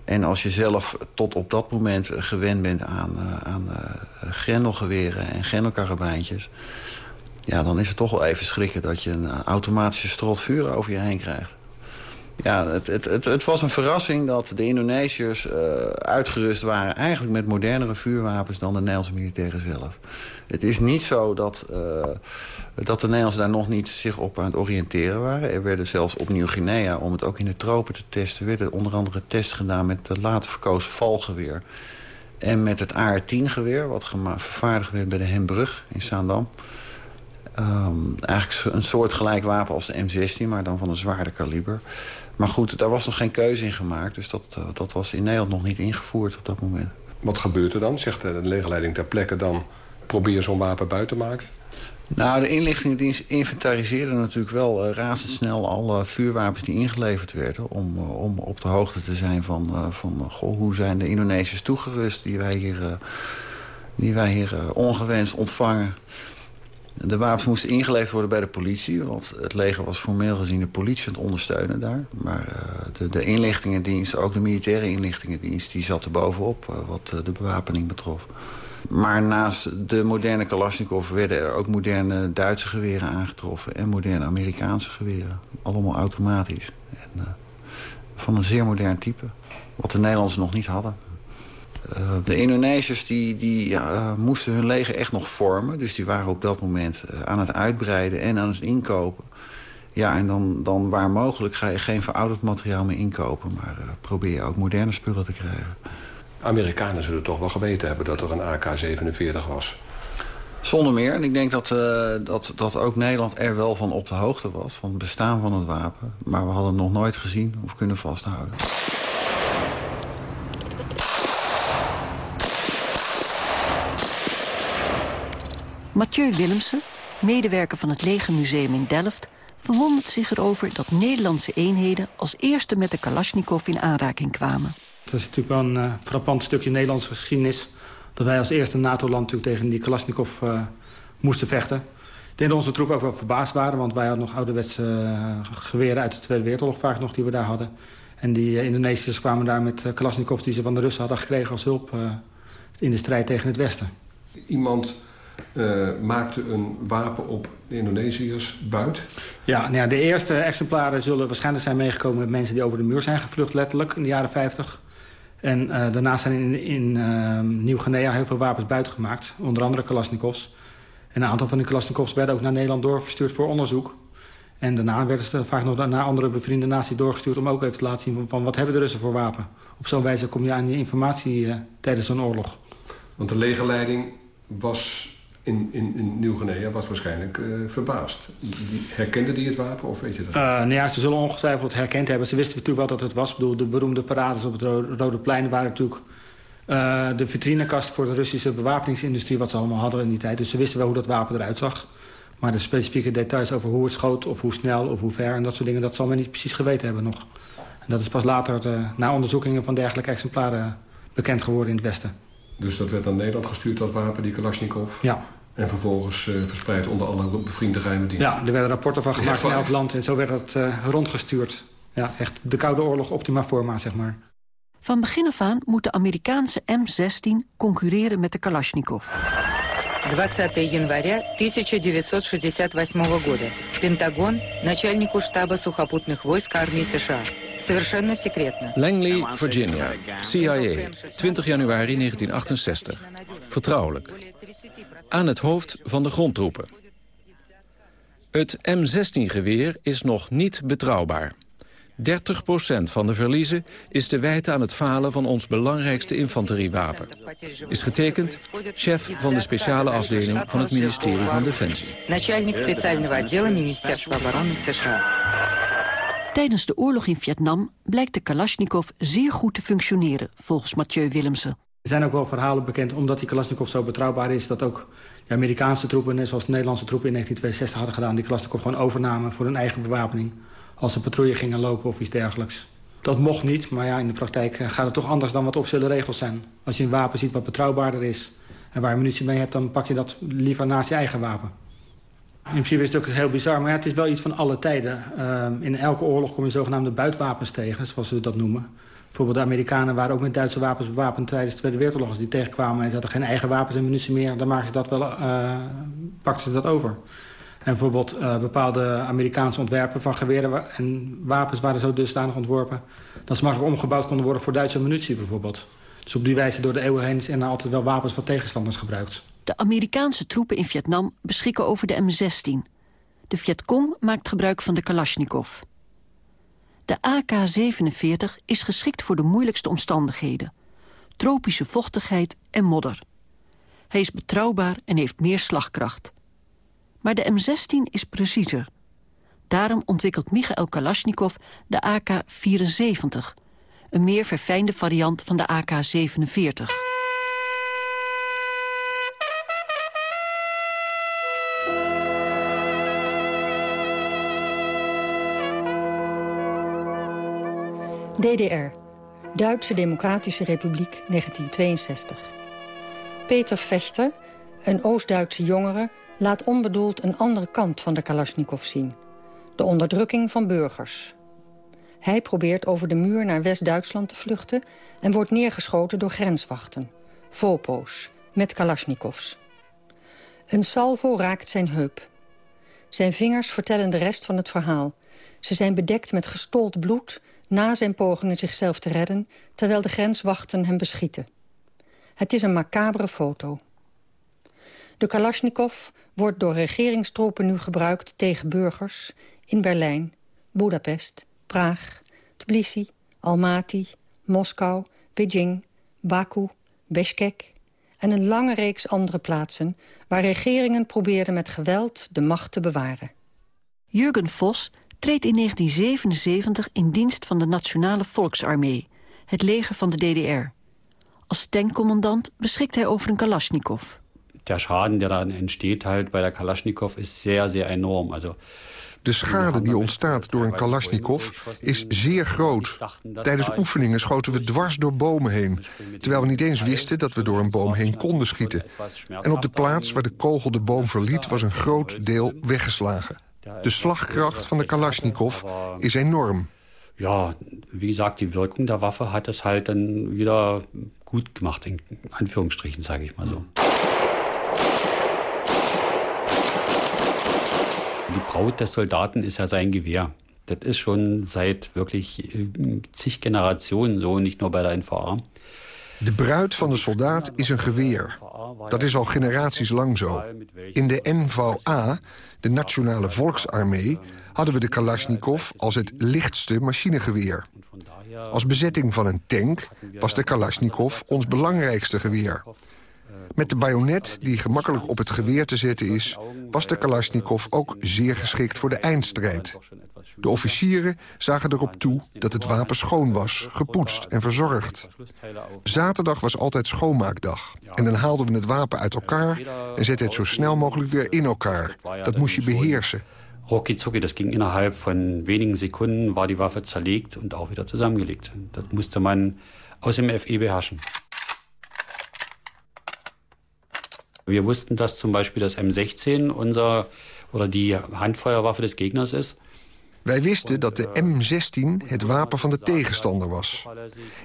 En als je zelf tot op dat moment gewend bent aan, uh, aan uh, grendelgeweren en grendelkarabijntjes... ja, dan is het toch wel even schrikken dat je een automatische strot vuur over je heen krijgt. Ja, het, het, het, was een verrassing dat de Indonesiërs uh, uitgerust waren... eigenlijk met modernere vuurwapens dan de Nederlandse militairen zelf. Het is niet zo dat, uh, dat de Nederlanders daar nog niet zich op aan het oriënteren waren. Er werden zelfs op Nieuw-Guinea, om het ook in de tropen te testen... werden onder andere tests gedaan met het later verkozen valgeweer. En met het AR-10-geweer, wat vervaardigd werd bij de Hembrug in Zaandam. Um, eigenlijk een soort gelijk wapen als de M16, maar dan van een zwaarder kaliber. Maar goed, daar was nog geen keuze in gemaakt. Dus dat, uh, dat was in Nederland nog niet ingevoerd op dat moment. Wat gebeurt er dan? Zegt de legerleiding ter plekke dan... probeer zo'n wapen buiten te maken? Nou, de inlichtingendienst inventariseerde natuurlijk wel uh, razendsnel alle vuurwapens die ingeleverd werden. Om, uh, om op de hoogte te zijn van, van goh, hoe zijn de Indonesiërs toegerust die wij hier, die wij hier ongewenst ontvangen. De wapens moesten ingeleverd worden bij de politie. Want het leger was formeel gezien de politie aan het ondersteunen daar. Maar uh, de, de, inlichtingendienst, ook de militaire inlichtingendienst... die zat er bovenop uh, wat uh, de bewapening betrof. Maar naast de moderne Kalashnikov werden er ook moderne Duitse geweren aangetroffen... en moderne Amerikaanse geweren. Allemaal automatisch. En, van een zeer modern type. Wat de Nederlanders nog niet hadden. Uh, de Indonesiërs die, die uh, moesten hun leger echt nog vormen. Dus die waren op dat moment uh, aan het uitbreiden en aan het inkopen. Ja, en dan, dan waar mogelijk ga je geen verouderd materiaal meer inkopen... maar probeer je ook moderne spullen te krijgen. Amerikanen zullen toch wel geweten hebben dat er een AK-47 was. Zonder meer. En ik denk dat, dat, dat ook Nederland er wel van op de hoogte was... van het bestaan van het wapen. Maar we hadden het nog nooit gezien of kunnen vasthouden. Mathieu Willemsen, medewerker van het Legermuseum in Delft... verwondert zich erover dat Nederlandse eenheden... als eerste met de Kalashnikov in aanraking kwamen. Het is natuurlijk wel een uh, frappant stukje Nederlandse geschiedenis... dat wij als eerste NATO-land tegen die Kalashnikov uh, moesten vechten. Ik denk dat onze troepen ook wel verbaasd waren... want wij hadden nog ouderwetse uh, geweren uit de Tweede Wereldoorlog vaak nog die we daar hadden. En die Indonesiërs kwamen daar met Kalashnikov die ze van de Russen hadden gekregen als hulp... in de strijd tegen het Westen. Iemand uh, maakte een wapen op de Indonesiërs buit? Ja, nou ja, de eerste exemplaren zullen waarschijnlijk zijn meegekomen... met mensen die over de muur zijn gevlucht, letterlijk, in de jaren 50. En uh, daarnaast zijn in, in uh, Nieuw-Guinea heel veel wapens buitengemaakt. Onder andere Kalashnikovs. En een aantal van die Kalashnikovs werden ook naar Nederland doorverstuurd voor onderzoek. En daarna werden ze vaak nog naar andere bevriende naties doorgestuurd... om ook even te laten zien van, van wat hebben de Russen voor wapen. Op zo'n wijze kom je aan die informatie tijdens zo'n oorlog. Want de legerleiding was in, in, in Nieuw-Guinea was waarschijnlijk uh, verbaasd. Herkende die het wapen of weet je dat? Uh, nou ja, ze zullen ongetwijfeld herkend hebben. Ze wisten natuurlijk wel dat het was. Ik bedoel, de beroemde parades op het Rode Plein waren natuurlijk... Uh, de vitrinekast voor de Russische bewapeningsindustrie... wat ze allemaal hadden in die tijd. Dus ze wisten wel hoe dat wapen eruit zag. Maar de specifieke details over hoe het schoot of hoe snel of hoe ver... en dat soort dingen, dat zal men niet precies geweten hebben nog. En dat is pas later, na onderzoekingen van dergelijke exemplaren... bekend geworden in het Westen. Dus dat werd naar Nederland gestuurd, dat wapen, die Kalashnikov? Ja. En vervolgens uh, verspreid onder alle bevriende geheime diensten? Ja, er werden rapporten van gemaakt in elk land en zo werd het uh, rondgestuurd. Ja, echt de Koude Oorlog optima forma, zeg maar. Van begin af aan moet de Amerikaanse M16 concurreren met de Kalashnikov. 20 января 1968 года. Пентагон, начальнику штаба сухопутных войск армии США. Совершенно секретно. Langley, Virginia. CIA. 20 januari 1968. Vertrouwelijk. Aan het hoofd van de grondtroepen. Het M16-geweer is nog niet betrouwbaar. 30 van de verliezen is te wijten aan het falen van ons belangrijkste infanteriewapen. Is getekend chef van de speciale afdeling van het ministerie van Defensie. Tijdens de oorlog in Vietnam blijkt de Kalashnikov zeer goed te functioneren, volgens Mathieu Willemsen. Er zijn ook wel verhalen bekend, omdat die Kalashnikov zo betrouwbaar is... dat ook de Amerikaanse troepen, net zoals de Nederlandse troepen in 1962 hadden gedaan... die Kalashnikov gewoon overnamen voor hun eigen bewapening als ze patrouille gingen lopen of iets dergelijks. Dat mocht niet, maar ja, in de praktijk eh, gaat het toch anders dan wat officiële regels zijn. Als je een wapen ziet wat betrouwbaarder is en waar je munitie mee hebt... dan pak je dat liever naast je eigen wapen. In principe is het ook heel bizar, maar het is wel iets van alle tijden. Uh, in elke oorlog kom je zogenaamde buitwapens tegen, zoals ze dat noemen. Bijvoorbeeld de Amerikanen waren ook met Duitse wapens bewapend... tijdens de Tweede Wereldoorlog. Als die tegenkwamen en ze hadden geen eigen wapens en munitie meer... dan maakten ze dat wel, uh, pakten ze dat over. En bijvoorbeeld uh, bepaalde Amerikaanse ontwerpen van geweren en wapens waren zo dusdanig ontworpen... dat ze makkelijk omgebouwd konden worden voor Duitse munitie bijvoorbeeld. Dus op die wijze door de eeuwen heen zijn er altijd wel wapens van tegenstanders gebruikt. De Amerikaanse troepen in Vietnam beschikken over de M16. De Vietcong maakt gebruik van de Kalashnikov. De AK-47 is geschikt voor de moeilijkste omstandigheden. Tropische vochtigheid en modder. Hij is betrouwbaar en heeft meer slagkracht. Maar de M16 is preciezer. Daarom ontwikkelt Michael Kalashnikov de AK-74... een meer verfijnde variant van de AK-47. DDR, Duitse Democratische Republiek, 1962. Peter Vechter, een Oost-Duitse jongere laat onbedoeld een andere kant van de Kalashnikov zien. De onderdrukking van burgers. Hij probeert over de muur naar West-Duitsland te vluchten... en wordt neergeschoten door grenswachten. Vopo's, met Kalashnikovs. Een salvo raakt zijn heup. Zijn vingers vertellen de rest van het verhaal. Ze zijn bedekt met gestold bloed... na zijn pogingen zichzelf te redden... terwijl de grenswachten hem beschieten. Het is een macabere foto. De Kalashnikov wordt door regeringstroepen nu gebruikt tegen burgers... in Berlijn, Budapest, Praag, Tbilisi, Almaty, Moskou, Beijing, Baku, Bishkek... en een lange reeks andere plaatsen... waar regeringen probeerden met geweld de macht te bewaren. Jurgen Vos treedt in 1977 in dienst van de Nationale Volksarmee... het leger van de DDR. Als tankcommandant beschikt hij over een Kalashnikov der Schaden, der dann entsteht halt bei der Kalaschnikow, ist sehr, sehr enorm. Also de schade die ontstaat door een Kalashnikov is zeer groot. Tijdens oefeningen schoten we dwars door bomen heen... terwijl we niet eens wisten dat we door een boom heen konden schieten. En op de plaats waar de kogel de boom verliet... was een groot deel weggeslagen. De slagkracht van de Kalashnikov is enorm. Ja, wie gesagt, die Wirkung der Waffe hat es halt dann wieder gut gemacht, in Anführungsstrichen, sage ich mal so. Die Braut des Soldaten ist ja sein Gewehr. Das ist schon seit wirklich äh, zig Generationen so, nicht nur bei der NVA. De bruid van de soldaat is een geweer. Dat is al generaties lang zo. In de NVA, de Nationale Volksarmee... hadden we de Kalashnikov als het lichtste machinegeweer. Als bezetting van een tank was de Kalashnikov ons belangrijkste geweer. Met de bajonet, die gemakkelijk op het geweer te zetten is... was de Kalashnikov ook zeer geschikt voor de eindstrijd. De officieren zagen erop toe dat het wapen schoon was, gepoetst en verzorgd. Zaterdag was altijd schoonmaakdag. En dan haalden we het wapen uit elkaar en zetten het zo snel mogelijk weer in elkaar. Dat moest je beheersen. Rucki das ging innerhalb von wenigen Sekunden, war die Waffe zerlegt und auch wieder zusammengelegt. Das musste man aus dem FE beherrschen. Wir wussten, dass zum Beispiel das M16 unser, oder die Handfeuerwaffe des Gegners ist. Wij wisten dat de M16 het wapen van de tegenstander was.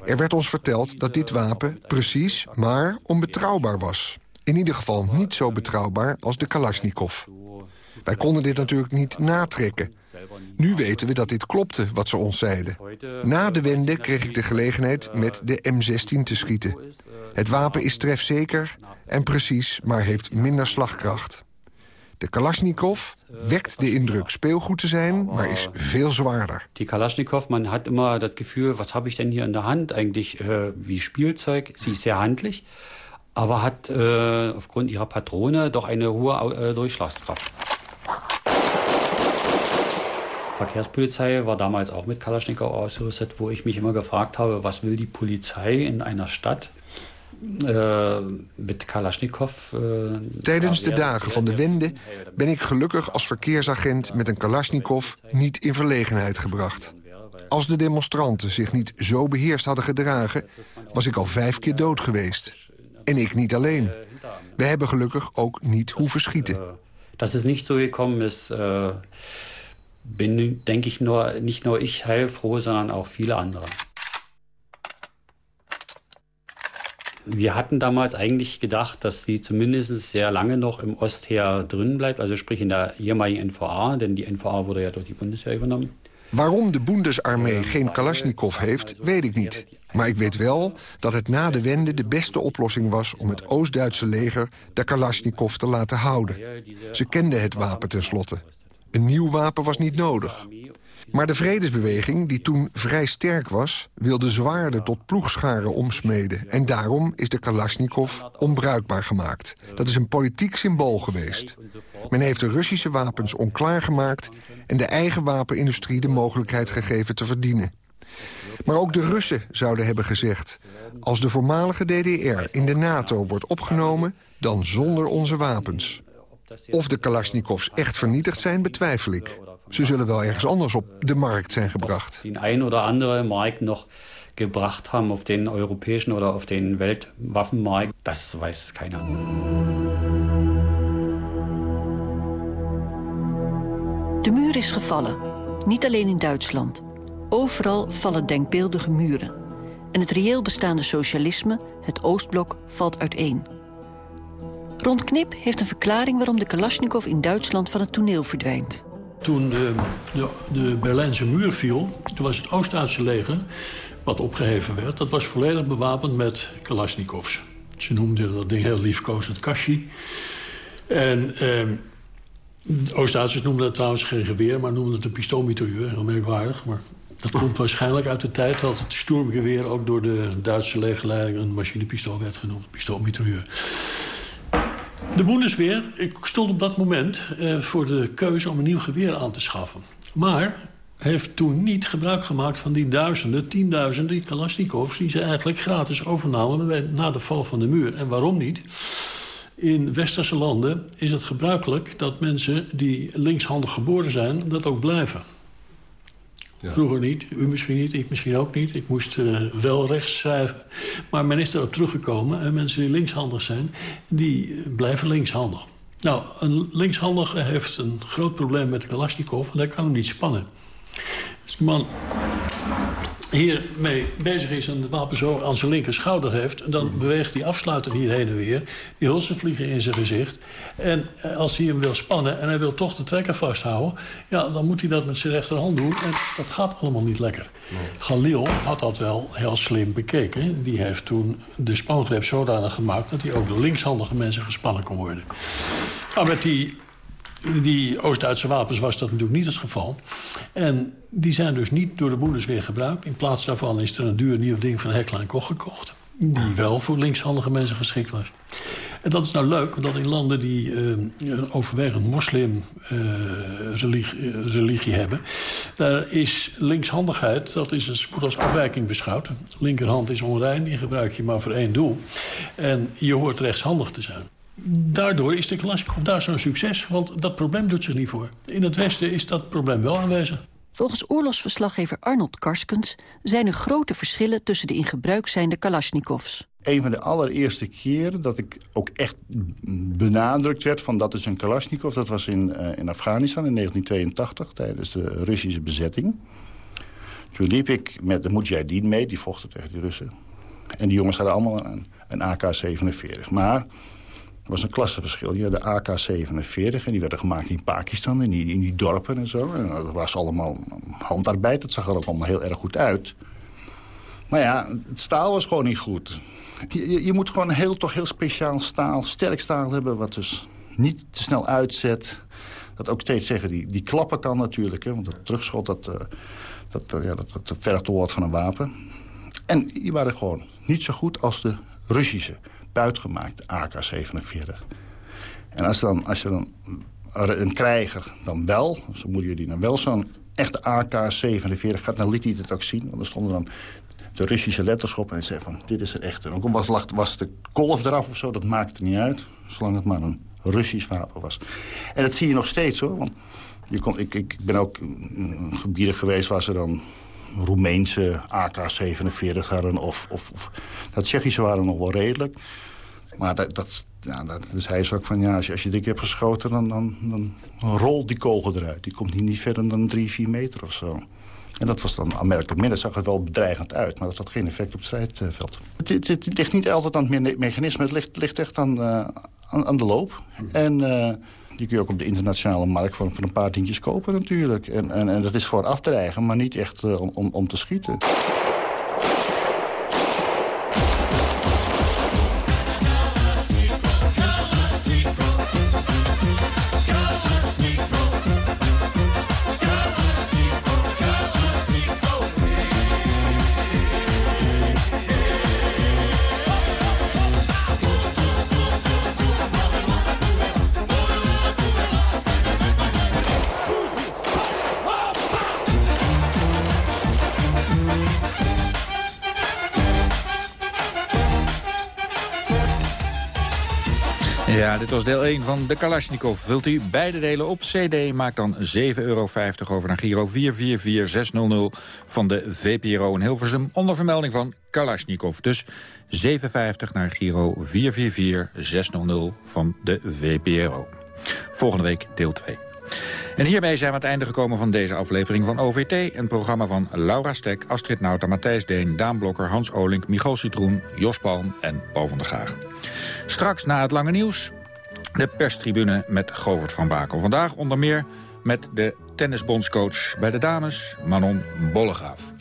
Er werd ons verteld dat dit wapen precies, maar onbetrouwbaar was. In ieder geval niet zo betrouwbaar als de Kalashnikov. Wij konden dit natuurlijk niet natrekken. Nu weten we dat dit klopte, wat ze ons zeiden. Na de wende kreeg ik de gelegenheid met de M16 te schieten. Het wapen is trefzeker en precies, maar heeft minder slagkracht. De Kalashnikov wekt de indruk speelgoed te zijn, maar is veel zwaarder. Die Kalaschnikow, man hat immer das Gefühl, was habe ich denn hier in der Hand? Eigentlich äh, wie Spielzeug. Sie ist sehr handlich, aber hat äh, aufgrund ihrer Patrone doch eine hohe äh, Durchschlagskraft. Verkehrspolizei war damals auch mit Kalaschnikow ausgerüstet, wo ich mich immer gefragt habe, was will die Polizei in einer Stadt äh, mit Kalaschnikow? Äh, Tijdens de dagen van de Wende ben ik gelukkig als verkeersagent met een Kalashnikov niet in verlegenheid gebracht. Als de demonstranten zich niet zo beheerst hadden gedragen, was ik al vijf keer dood geweest. En ik niet alleen. We hebben gelukkig ook niet hoeven schieten. Dat is niet zo gekomen is, uh, bin, denk ik, nur, niet nur ik heilfroh, sondern auch viele andere. Wir hatten damals eigentlich gedacht, dass sie zumindest sehr lange noch im Ostheer drin bleibt, also sprich in der ehemaligen NVA, denn die NVA wurde ja durch die Bundeswehr übernommen. Waarom de Bundesarmee geen Kalashnikov heeft, weet ik niet. Maar ik weet wel dat het na de wende de beste oplossing was... om het Oost-Duitse leger de Kalashnikov te laten houden. Ze kenden het wapen tenslotte. Een nieuw wapen was niet nodig. Maar de vredesbeweging, die toen vrij sterk was... wilde zwaarden tot ploegscharen omsmeden. En daarom is de Kalashnikov onbruikbaar gemaakt. Dat is een politiek symbool geweest. Men heeft de Russische wapens onklaargemaakt... en de eigen wapenindustrie de mogelijkheid gegeven te verdienen. Maar ook de Russen zouden hebben gezegd... als de voormalige DDR in de NATO wordt opgenomen... dan zonder onze wapens. Of de Kalashnikovs echt vernietigd zijn, betwijfel ik. Ze zullen wel ergens anders op de markt zijn gebracht. Die een oder andere markt nog gebracht hebben op den europäischen oder auf den Weltwaffenmarkt, das weiß keiner. De muur is gevallen. Niet alleen in Duitsland. Overal vallen denkbeeldige muren. En het reëel bestaande socialisme, het Oostblok, valt uiteen. Ron Knip heeft een verklaring waarom de Kalashnikov in Duitsland van het toneel verdwijnt. Toen de, de, de Berlijnse muur viel, toen was het Oost-Duitse leger, wat opgeheven werd... dat was volledig bewapend met Kalashnikovs. Ze noemden dat ding heel liefkozend Kashi. En eh, Oost-Duitsers noemden dat trouwens geen geweer... maar noemden het een pistoolmitrailleur, heel merkwaardig. Maar dat komt waarschijnlijk uit de tijd dat het stormgeweer... ook door de Duitse legerleiding een machinepistool werd genoemd, pistoolmitrailleur. De Bundesweer, ik stond op dat moment uh, voor de keuze om een nieuw geweer aan te schaffen. Maar heeft toen niet gebruik gemaakt van die duizenden, tienduizenden Kalashnikovs... die ze eigenlijk gratis overnamen na de val van de muur. En waarom niet? In westerse landen is het gebruikelijk dat mensen die linkshandig geboren zijn... dat ook blijven. Vroeger niet, u misschien niet, ik misschien ook niet. Ik moest uh, wel rechts schrijven. Maar men is erop teruggekomen. En mensen die linkshandig zijn, die blijven linkshandig. Nou, een linkshandige heeft een groot probleem met de Kalashnikov... en hij kan hem niet spannen. Dus man hiermee bezig is en de wapen zo aan zijn linker schouder heeft... dan beweegt die afsluiter hier heen en weer. Die hulsen vliegen in zijn gezicht. En eh, als hij hem wil spannen en hij wil toch de trekker vasthouden... ja, dan moet hij dat met zijn rechterhand doen. En dat gaat allemaal niet lekker. Nee. Galil had dat wel heel slim bekeken. Die heeft toen de spangreep zodanig gemaakt... dat hij ook door linkshandige mensen gespannen kon worden. Nou, met die die Oost-Duitse wapens was dat natuurlijk niet het geval. En die zijn dus niet door de Bundesweer gebruikt. In plaats daarvan is er een duur nieuw ding van Heckler Koch gekocht. Die wel voor linkshandige mensen geschikt was. En dat is nou leuk, omdat in landen die uh, overwegend moslim uh, religie, religie, hebben... daar is linkshandigheid, dat is een spoed als afwijking beschouwd. Linkerhand is onrein, die gebruik je maar voor één doel. En je hoort rechtshandig te zijn daardoor is de Kalashnikov daar zo'n succes. Want dat probleem doet zich niet voor. In het Westen is dat probleem wel aanwezig. Volgens oorlogsverslaggever Arnold Karskens... zijn er grote verschillen tussen de in gebruik zijnde Kalashnikovs. Een van de allereerste keren dat ik ook echt benadrukt werd... van dat is een Kalashnikov, dat was in, uh, in Afghanistan in 1982... tijdens de Russische bezetting. Toen liep ik met de Mujahideen mee, die vochten tegen de Russen. En die jongens hadden allemaal een, een AK-47. Maar was een klassenverschil. Je had de AK-47 en die werden gemaakt in Pakistan, in die, in die dorpen en zo. En dat was allemaal handarbeid, dat zag er ook allemaal heel erg goed uit. Maar ja, het staal was gewoon niet goed. Je, je moet gewoon heel, toch heel speciaal staal, sterk staal hebben... wat dus niet te snel uitzet. Dat ook steeds zeggen, die, die klappen kan natuurlijk. Hè, want dat terugschot, dat, uh, dat, uh, ja, dat, dat van een wapen. En die waren gewoon niet zo goed als de Russische buitgemaakte AK-47. En als, dan, als je dan een krijger dan wel, zo moeten jullie dan wel zo'n echte AK-47 gaat, dan liet hij het ook zien. Want er stonden dan de Russische letters op en hij zei van, dit is er echt. En ook was, was de kolf eraf of zo, dat maakte niet uit. Zolang het maar een Russisch wapen was. En dat zie je nog steeds hoor. Want je kon, ik, ik ben ook in gebieden geweest waar ze dan Roemeense AK-47 hadden. Of, of, of, dat Tsjechische waren nog wel redelijk. Maar dat, dat, ja, dat dus hij is ook van, ja, als je, als je dik hebt geschoten... Dan, dan, dan rolt die kogel eruit. Die komt niet, verder dan drie, vier meter of zo. En dat was dan aanmerkelijk. Dat zag er wel bedreigend uit, maar dat had geen effect op het strijdveld. Het, het, het ligt niet altijd aan het mechanisme, het ligt, ligt echt aan, uh, aan, de loop. En uh, die kun je ook op de internationale markt voor, voor een paar tientjes kopen natuurlijk. En, en, en dat is voor af te dreigen, maar niet echt uh, om, om, om te schieten. Dit was deel 1 van de Kalashnikov. Wilt u beide delen op cd? Maak dan 7,50 euro over naar Giro 444600 van de VPRO in Hilversum... onder vermelding van Kalashnikov. Dus 7,50 naar Giro 444600 van de VPRO. Volgende week deel 2. En hiermee zijn we aan het einde gekomen van deze aflevering van OVT. Een programma van Laura Stek, Astrid Nauta, Matthijs Deen, Daan Blokker, Hans Olink, Michal Citroen, Jos Palm en Paul van der Gaag. Straks na het lange nieuws de perstribune met Govert van Bakel. Vandaag onder meer met de tennisbondscoach bij de dames, Manon Bollegaaf.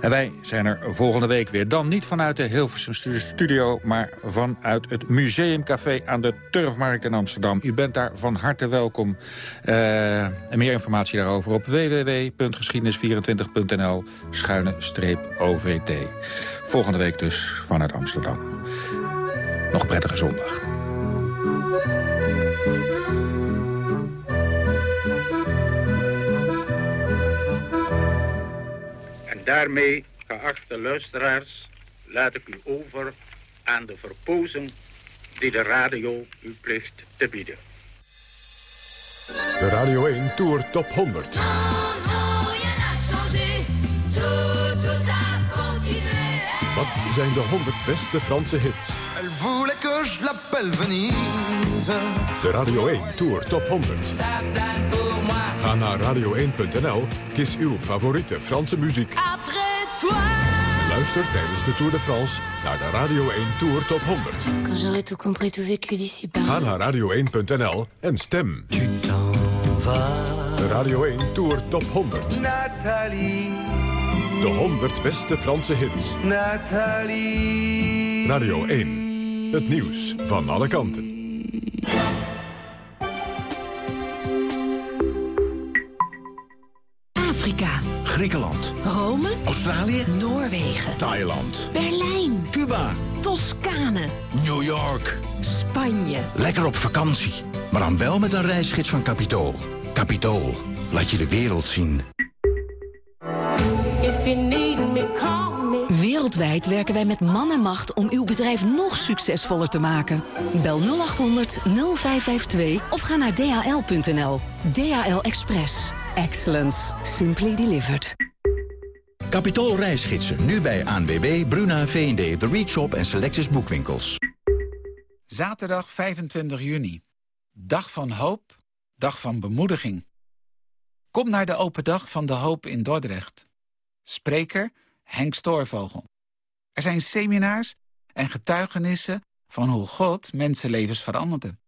En wij zijn er volgende week weer. Dan niet vanuit de Hilversum studio, maar vanuit het Museumcafé aan de Turfmarkt in Amsterdam. U bent daar van harte welkom. Uh, en meer informatie daarover op www.geschiedenis24.nl schuine-ovt. Volgende week dus vanuit Amsterdam. Nog prettige zondag. Daarmee, geachte luisteraars, laat ik u over aan de verpozen die de radio u plicht te bieden. De Radio 1 Tour Top 100. Wat zijn de 100 beste Franse hits? Elle voulait que je l'appelle Venise. De Radio 1 Tour Top 100. Ga naar radio1.nl, kies uw favoriete Franse muziek. Luister tijdens de Tour de France naar de Radio 1 Tour Top 100. Quand j'aurai tout compris, tout vécu d'ici Ga naar radio1.nl en stem. De Radio 1 Tour Top 100. Nathalie. De 100 beste Franse hits. Nathalie. Radio 1. Het nieuws van alle kanten. Afrika. Griekenland. Rome. Australië. Noorwegen. Thailand. Berlijn. Cuba. Toscane. New York. Spanje. Lekker op vakantie. Maar dan wel met een reisgids van Capitool. Capitool. Laat je de wereld zien. Wereldwijd werken wij met man en macht om uw bedrijf nog succesvoller te maken. Bel 0800 0552 of ga naar dhl.nl. DHL Express. Excellence. Simply delivered. Capitool reisgidsen. Nu bij ANWB, Bruna, V&D, The Reach Shop en Selectus Boekwinkels. Zaterdag 25 juni. Dag van hoop. Dag van bemoediging. Kom naar de open dag van de hoop in Dordrecht. Spreker Henk Stoorvogel. Er zijn seminars en getuigenissen van hoe God mensenlevens veranderde.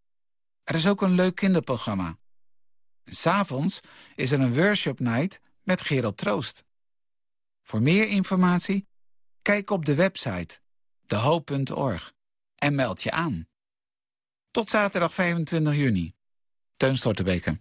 Er is ook een leuk kinderprogramma. S'avonds is er een worship night met Gerald Troost. Voor meer informatie, kijk op de website dehoop.org en meld je aan. Tot zaterdag 25 juni. Teun Stortebeke.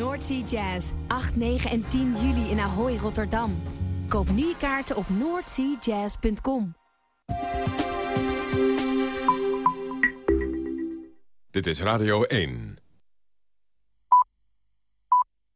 Noordsea Jazz, 8, 9 en 10 juli in Ahoy, Rotterdam. Koop nu je kaarten op noordseajazz.com. Dit is Radio 1.